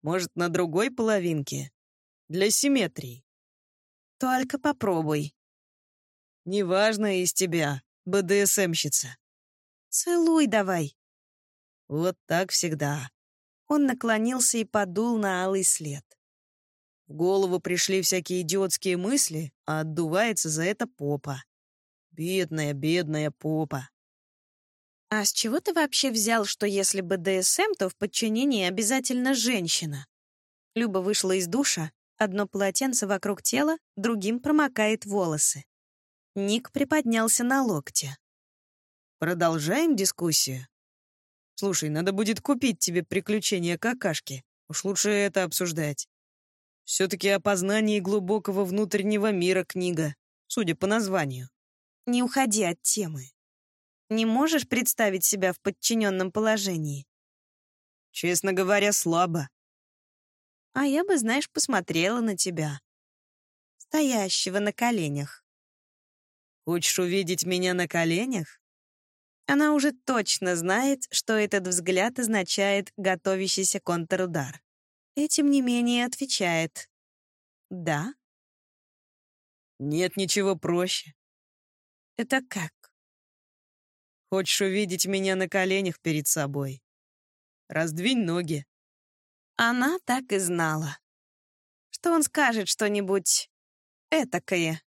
Может, на другой половинке? Для симметрии. Только попробуй. Неважно из тебя, БДСМщица. Целуй давай. Вот так всегда. Он наклонился и подул на алый след. В голову пришли всякие идиотские мысли, а отдувается за это попа. Бедная, бедная попа. А с чего ты вообще взял, что если бы ДСМ, то в подчинении обязательно женщина? Люба вышла из душа, одно полотенце вокруг тела, другим промокает волосы. Ник приподнялся на локте. Продолжаем дискуссию? Слушай, надо будет купить тебе приключения какашки. Уж лучше это обсуждать. Все-таки о познании глубокого внутреннего мира книга, судя по названию. Не уходи от темы. Не можешь представить себя в подчиненном положении? Честно говоря, слабо. А я бы, знаешь, посмотрела на тебя. Стоящего на коленях. Хочешь увидеть меня на коленях? Она уже точно знает, что этот взгляд означает готовящийся контрудар. И тем не менее отвечает «Да». Нет ничего проще. Это как? Хочешь увидеть меня на коленях перед собой? Раздвинь ноги. Она так и знала. Что он скажет что-нибудь этакое.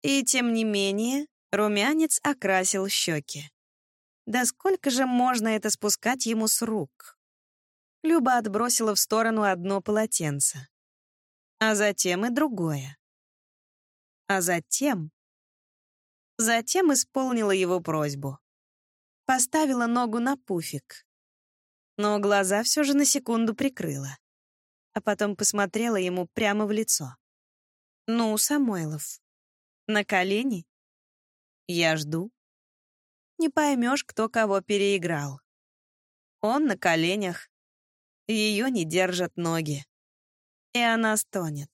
И тем не менее, румянец окрасил щеки. Да сколько же можно это спускать ему с рук? Люба отбросила в сторону одно полотенце. А затем и другое. А затем Затем исполнила его просьбу. Поставила ногу на пуфик. Но глаза все же на секунду прикрыла. А потом посмотрела ему прямо в лицо. «Ну, Самойлов, на колени? Я жду. Не поймешь, кто кого переиграл. Он на коленях. Ее не держат ноги. И она стонет.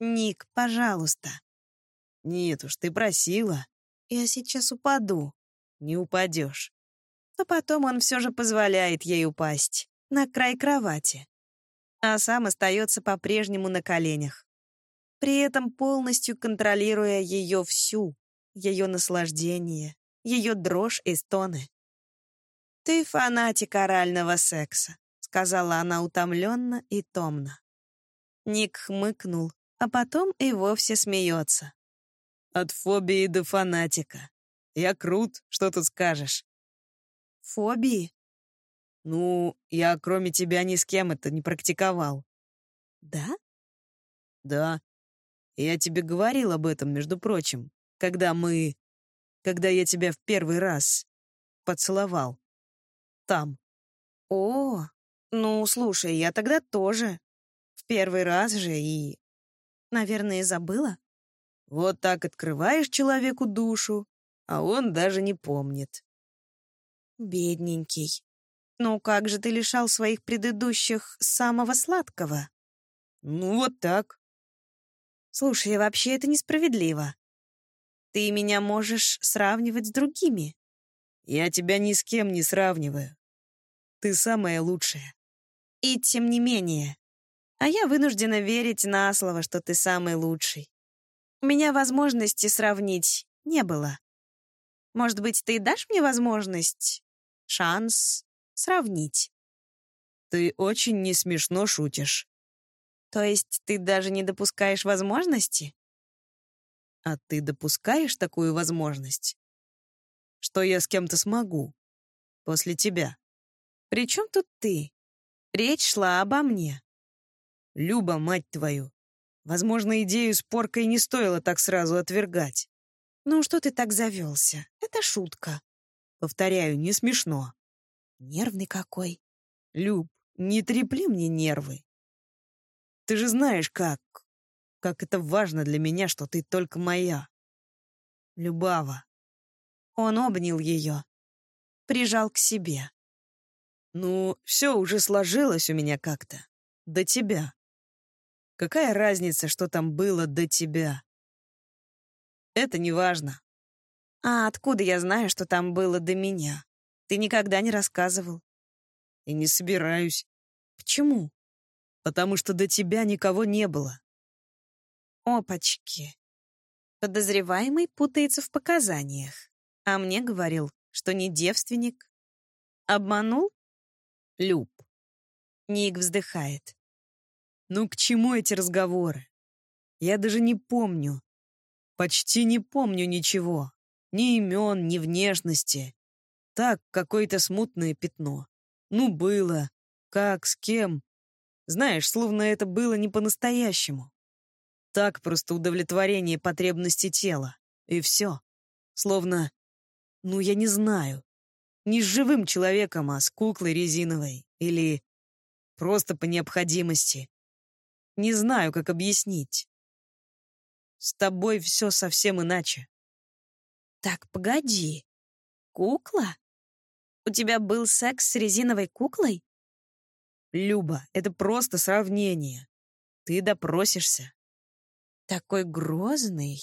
«Ник, пожалуйста». Нет уж, ты просила. Я сейчас упаду. Не упадешь. Но потом он все же позволяет ей упасть. На край кровати. А сам остается по-прежнему на коленях. При этом полностью контролируя ее всю, ее наслаждение, ее дрожь и стоны. «Ты фанатик орального секса», — сказала она утомленно и томно. Ник хмыкнул, а потом и вовсе смеется. От фобии до фанатика. Я крут, что тут скажешь? Фобии? Ну, я кроме тебя ни с кем это не практиковал. Да? Да. Я тебе говорил об этом, между прочим, когда мы... Когда я тебя в первый раз поцеловал. Там. О, ну, слушай, я тогда тоже. В первый раз же и... Наверное, забыла? Вот так открываешь человеку душу, а он даже не помнит. Бедненький. Ну как же ты лишал своих предыдущих самого сладкого? Ну вот так. Слушай, вообще это несправедливо. Ты меня можешь сравнивать с другими. Я тебя ни с кем не сравниваю. Ты самая лучшая. И тем не менее. А я вынуждена верить на слово, что ты самый лучший. У меня возможности сравнить не было. Может быть, ты дашь мне возможность, шанс сравнить? Ты очень не смешно шутишь. То есть ты даже не допускаешь возможности? А ты допускаешь такую возможность? Что я с кем-то смогу? После тебя. При чем тут ты? Речь шла обо мне. Люба, мать твою, Возможно, идею с поркой не стоило так сразу отвергать. «Ну что ты так завелся? Это шутка». Повторяю, не смешно. Нервный какой. Люб, не трепли мне нервы. Ты же знаешь, как... Как это важно для меня, что ты только моя. Любава. Он обнял ее. Прижал к себе. Ну, все уже сложилось у меня как-то. До тебя. Какая разница, что там было до тебя? Это не важно. А откуда я знаю, что там было до меня? Ты никогда не рассказывал. И не собираюсь. Почему? Потому что до тебя никого не было. Опачки. Подозреваемый путается в показаниях. А мне говорил, что не девственник. Обманул? Люб. Ник вздыхает. Ну к чему эти разговоры? Я даже не помню. Почти не помню ничего. Ни имен, ни внешности. Так, какое-то смутное пятно. Ну, было. Как, с кем? Знаешь, словно это было не по-настоящему. Так просто удовлетворение потребности тела. И все. Словно, ну, я не знаю. Не с живым человеком, а с куклой резиновой. Или просто по необходимости. Не знаю, как объяснить. С тобой все совсем иначе. Так, погоди. Кукла? У тебя был секс с резиновой куклой? Люба, это просто сравнение. Ты допросишься. Такой грозный.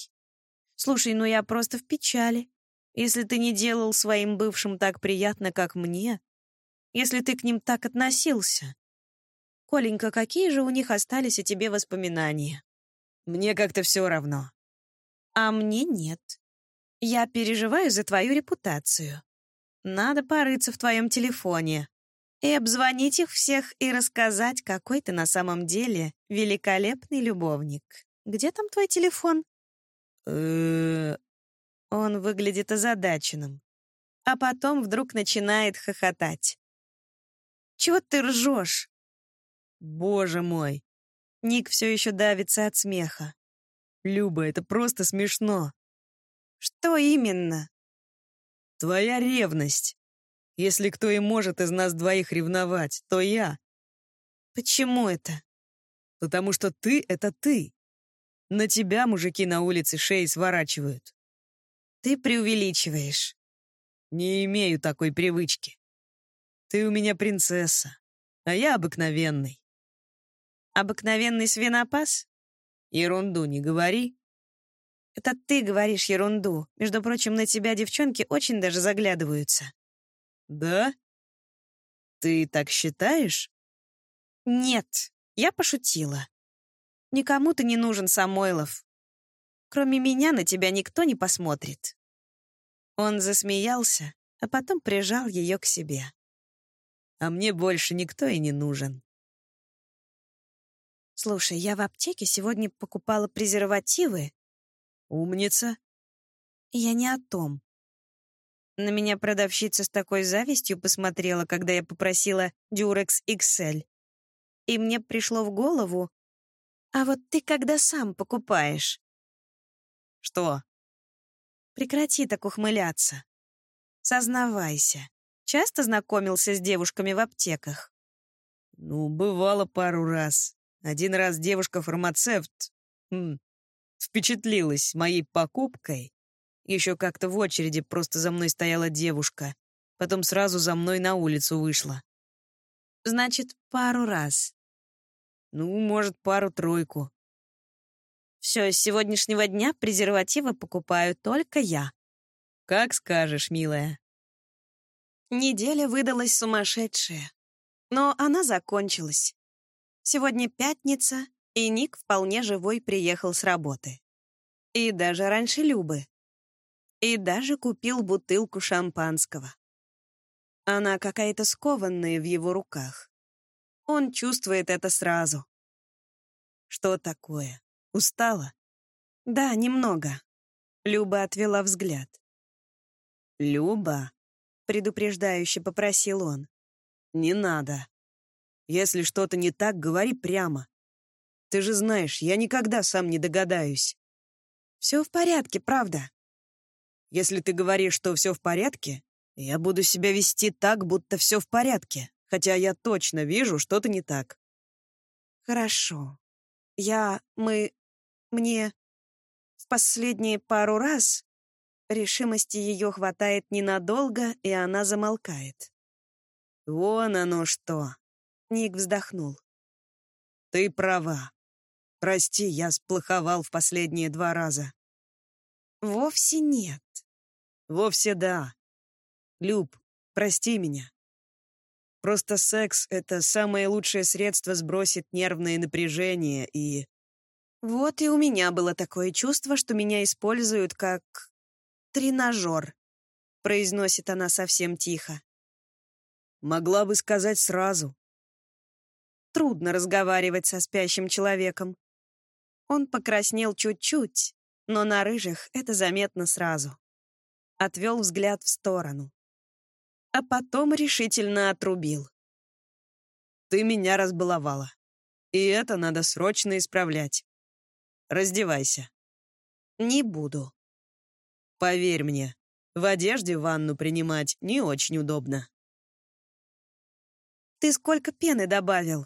Слушай, ну я просто в печали. Если ты не делал своим бывшим так приятно, как мне, если ты к ним так относился. Коленька, какие же у них остались о тебе воспоминания? Мне как-то все равно. А мне нет. Я переживаю за твою репутацию. Надо порыться в твоем телефоне и обзвонить их всех и рассказать, какой ты на самом деле великолепный любовник. Где там твой телефон? Он выглядит озадаченным, а потом вдруг начинает хохотать. Чего ты ржешь? Боже мой. Ник все еще давится от смеха. Люба, это просто смешно. Что именно? Твоя ревность. Если кто и может из нас двоих ревновать, то я. Почему это? Потому что ты — это ты. На тебя мужики на улице шеи сворачивают. Ты преувеличиваешь. Не имею такой привычки. Ты у меня принцесса, а я обыкновенный. Обыкновенный свинопас? Ерунду не говори. Это ты говоришь ерунду. Между прочим, на тебя девчонки очень даже заглядываются. Да? Ты так считаешь? Нет, я пошутила. Никому ты не нужен, Самойлов. Кроме меня на тебя никто не посмотрит. Он засмеялся, а потом прижал ее к себе. А мне больше никто и не нужен. Слушай, я в аптеке сегодня покупала презервативы. Умница. Я не о том. На меня продавщица с такой завистью посмотрела, когда я попросила Durex XL. И мне пришло в голову, а вот ты когда сам покупаешь? Что? Прекрати так ухмыляться. Сознавайся. Часто знакомился с девушками в аптеках? Ну, бывало пару раз. Один раз девушка-фармацевт впечатлилась моей покупкой. Еще как-то в очереди просто за мной стояла девушка. Потом сразу за мной на улицу вышла. Значит, пару раз. Ну, может, пару-тройку. Все, с сегодняшнего дня презервативы покупаю только я. Как скажешь, милая. Неделя выдалась сумасшедшая. Но она закончилась. Сегодня пятница, и Ник вполне живой приехал с работы. И даже раньше Любы. И даже купил бутылку шампанского. Она какая-то скованная в его руках. Он чувствует это сразу. Что такое? Устала? Да, немного. Люба отвела взгляд. Люба, предупреждающе попросил он. Не надо. Если что-то не так, говори прямо. Ты же знаешь, я никогда сам не догадаюсь. Все в порядке, правда. Если ты говоришь, что все в порядке, я буду себя вести так, будто все в порядке, хотя я точно вижу, что-то не так. Хорошо. Я... мы... мне... В последние пару раз решимости ее хватает ненадолго, и она замолкает. Вон оно что. Ник вздохнул. Ты права. Прости, я сплоховал в последние два раза. Вовсе нет. Вовсе да. Люб, прости меня. Просто секс — это самое лучшее средство сбросить нервное напряжение и... Вот и у меня было такое чувство, что меня используют как тренажер, произносит она совсем тихо. Могла бы сказать сразу. Трудно разговаривать со спящим человеком. Он покраснел чуть-чуть, но на рыжих это заметно сразу. Отвел взгляд в сторону. А потом решительно отрубил. Ты меня разбаловала. И это надо срочно исправлять. Раздевайся. Не буду. Поверь мне, в одежде ванну принимать не очень удобно. Ты сколько пены добавил?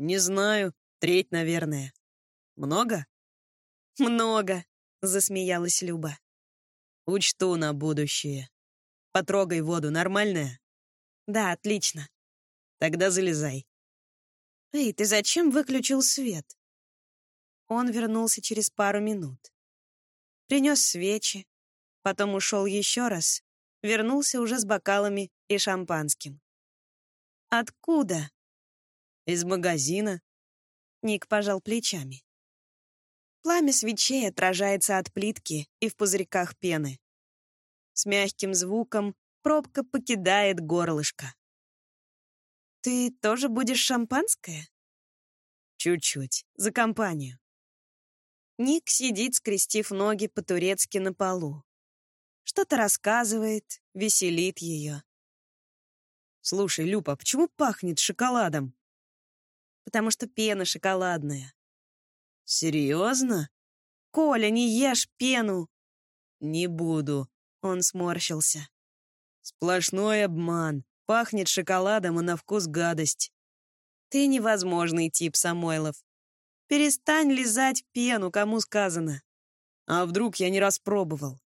Не знаю, треть, наверное. Много? Много, засмеялась Люба. Учту на будущее. Потрогай воду, нормальная? Да, отлично. Тогда залезай. Эй, ты зачем выключил свет? Он вернулся через пару минут. Принес свечи, потом ушел еще раз, вернулся уже с бокалами и шампанским. «Откуда?» «Из магазина». Ник пожал плечами. Пламя свечей отражается от плитки и в пузырьках пены. С мягким звуком пробка покидает горлышко. «Ты тоже будешь шампанское?» «Чуть-чуть, за компанию». Ник сидит, скрестив ноги по-турецки на полу. Что-то рассказывает, веселит ее. «Слушай, Люпа, почему пахнет шоколадом?» «Потому что пена шоколадная». «Серьезно?» «Коля, не ешь пену!» «Не буду», — он сморщился. «Сплошной обман. Пахнет шоколадом, и на вкус гадость». «Ты невозможный тип, Самойлов. Перестань лизать пену, кому сказано. А вдруг я не распробовал?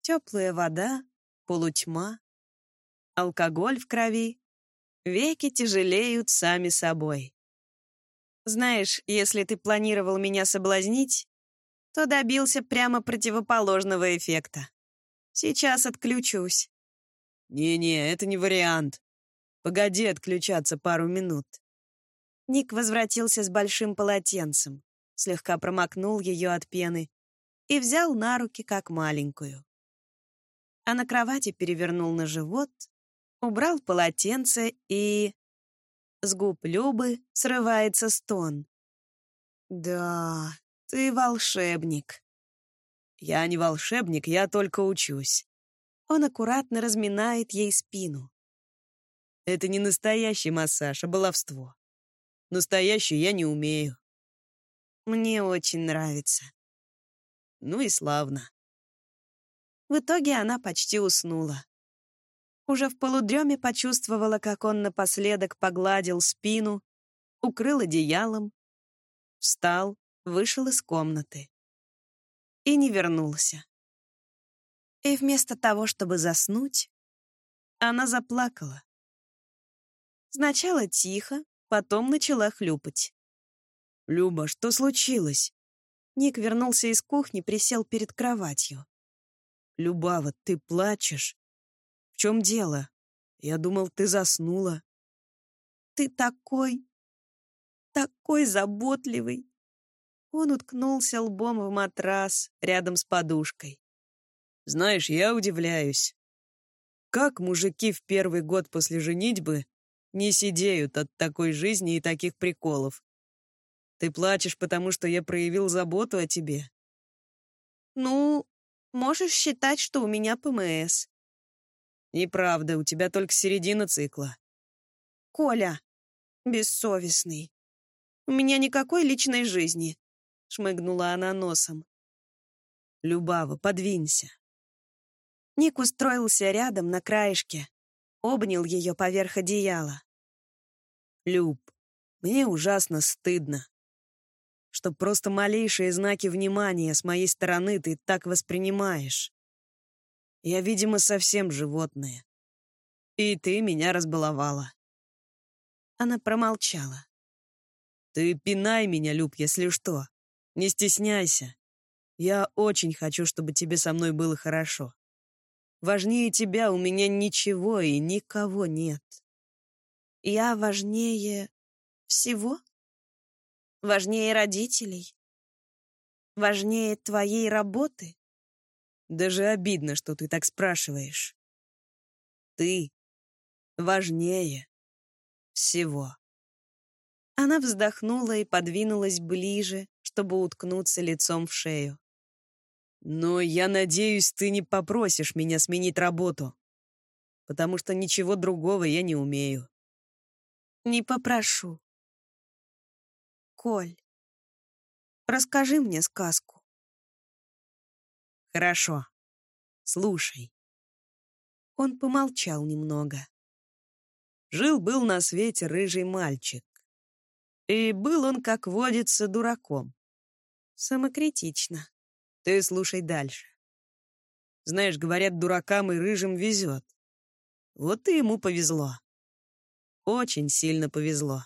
Теплая вода, полутьма, алкоголь в крови. Веки тяжелеют сами собой. Знаешь, если ты планировал меня соблазнить, то добился прямо противоположного эффекта. Сейчас отключусь. Не-не, это не вариант. Погоди отключаться пару минут. Ник возвратился с большим полотенцем, слегка промокнул ее от пены и взял на руки как маленькую. А на кровати перевернул на живот, убрал полотенце и... С губ Любы срывается стон. «Да, ты волшебник». «Я не волшебник, я только учусь». Он аккуратно разминает ей спину. «Это не настоящий массаж, а баловство. Настоящую я не умею. Мне очень нравится. Ну и славно. В итоге она почти уснула. Уже в полудреме почувствовала, как он напоследок погладил спину, укрыл одеялом, встал, вышел из комнаты. И не вернулся. И вместо того, чтобы заснуть, она заплакала. Сначала тихо, Потом начала хлюпать. «Люба, что случилось?» Ник вернулся из кухни, присел перед кроватью. «Любава, ты плачешь? В чем дело? Я думал, ты заснула». «Ты такой, такой заботливый!» Он уткнулся лбом в матрас рядом с подушкой. «Знаешь, я удивляюсь. Как мужики в первый год после женитьбы не сидеют от такой жизни и таких приколов. Ты плачешь, потому что я проявил заботу о тебе? Ну, можешь считать, что у меня ПМС. Неправда, у тебя только середина цикла. Коля, бессовестный. У меня никакой личной жизни, шмыгнула она носом. Любава, подвинься. Ник устроился рядом на краешке, обнял ее поверх одеяла. Люб, мне ужасно стыдно, что просто малейшие знаки внимания с моей стороны ты так воспринимаешь. Я, видимо, совсем животное. И ты меня разбаловала. Она промолчала. Ты пинай меня, Люб, если что. Не стесняйся. Я очень хочу, чтобы тебе со мной было хорошо. Важнее тебя у меня ничего и никого нет. Я важнее всего? Важнее родителей? Важнее твоей работы? Даже обидно, что ты так спрашиваешь. Ты важнее всего. Она вздохнула и подвинулась ближе, чтобы уткнуться лицом в шею. «Но я надеюсь, ты не попросишь меня сменить работу, потому что ничего другого я не умею». «Не попрошу. Коль, расскажи мне сказку». «Хорошо. Слушай». Он помолчал немного. Жил-был на свете рыжий мальчик. И был он, как водится, дураком. Самокритично. Ты слушай дальше. Знаешь, говорят, дуракам и рыжим везет. Вот и ему повезло. Очень сильно повезло.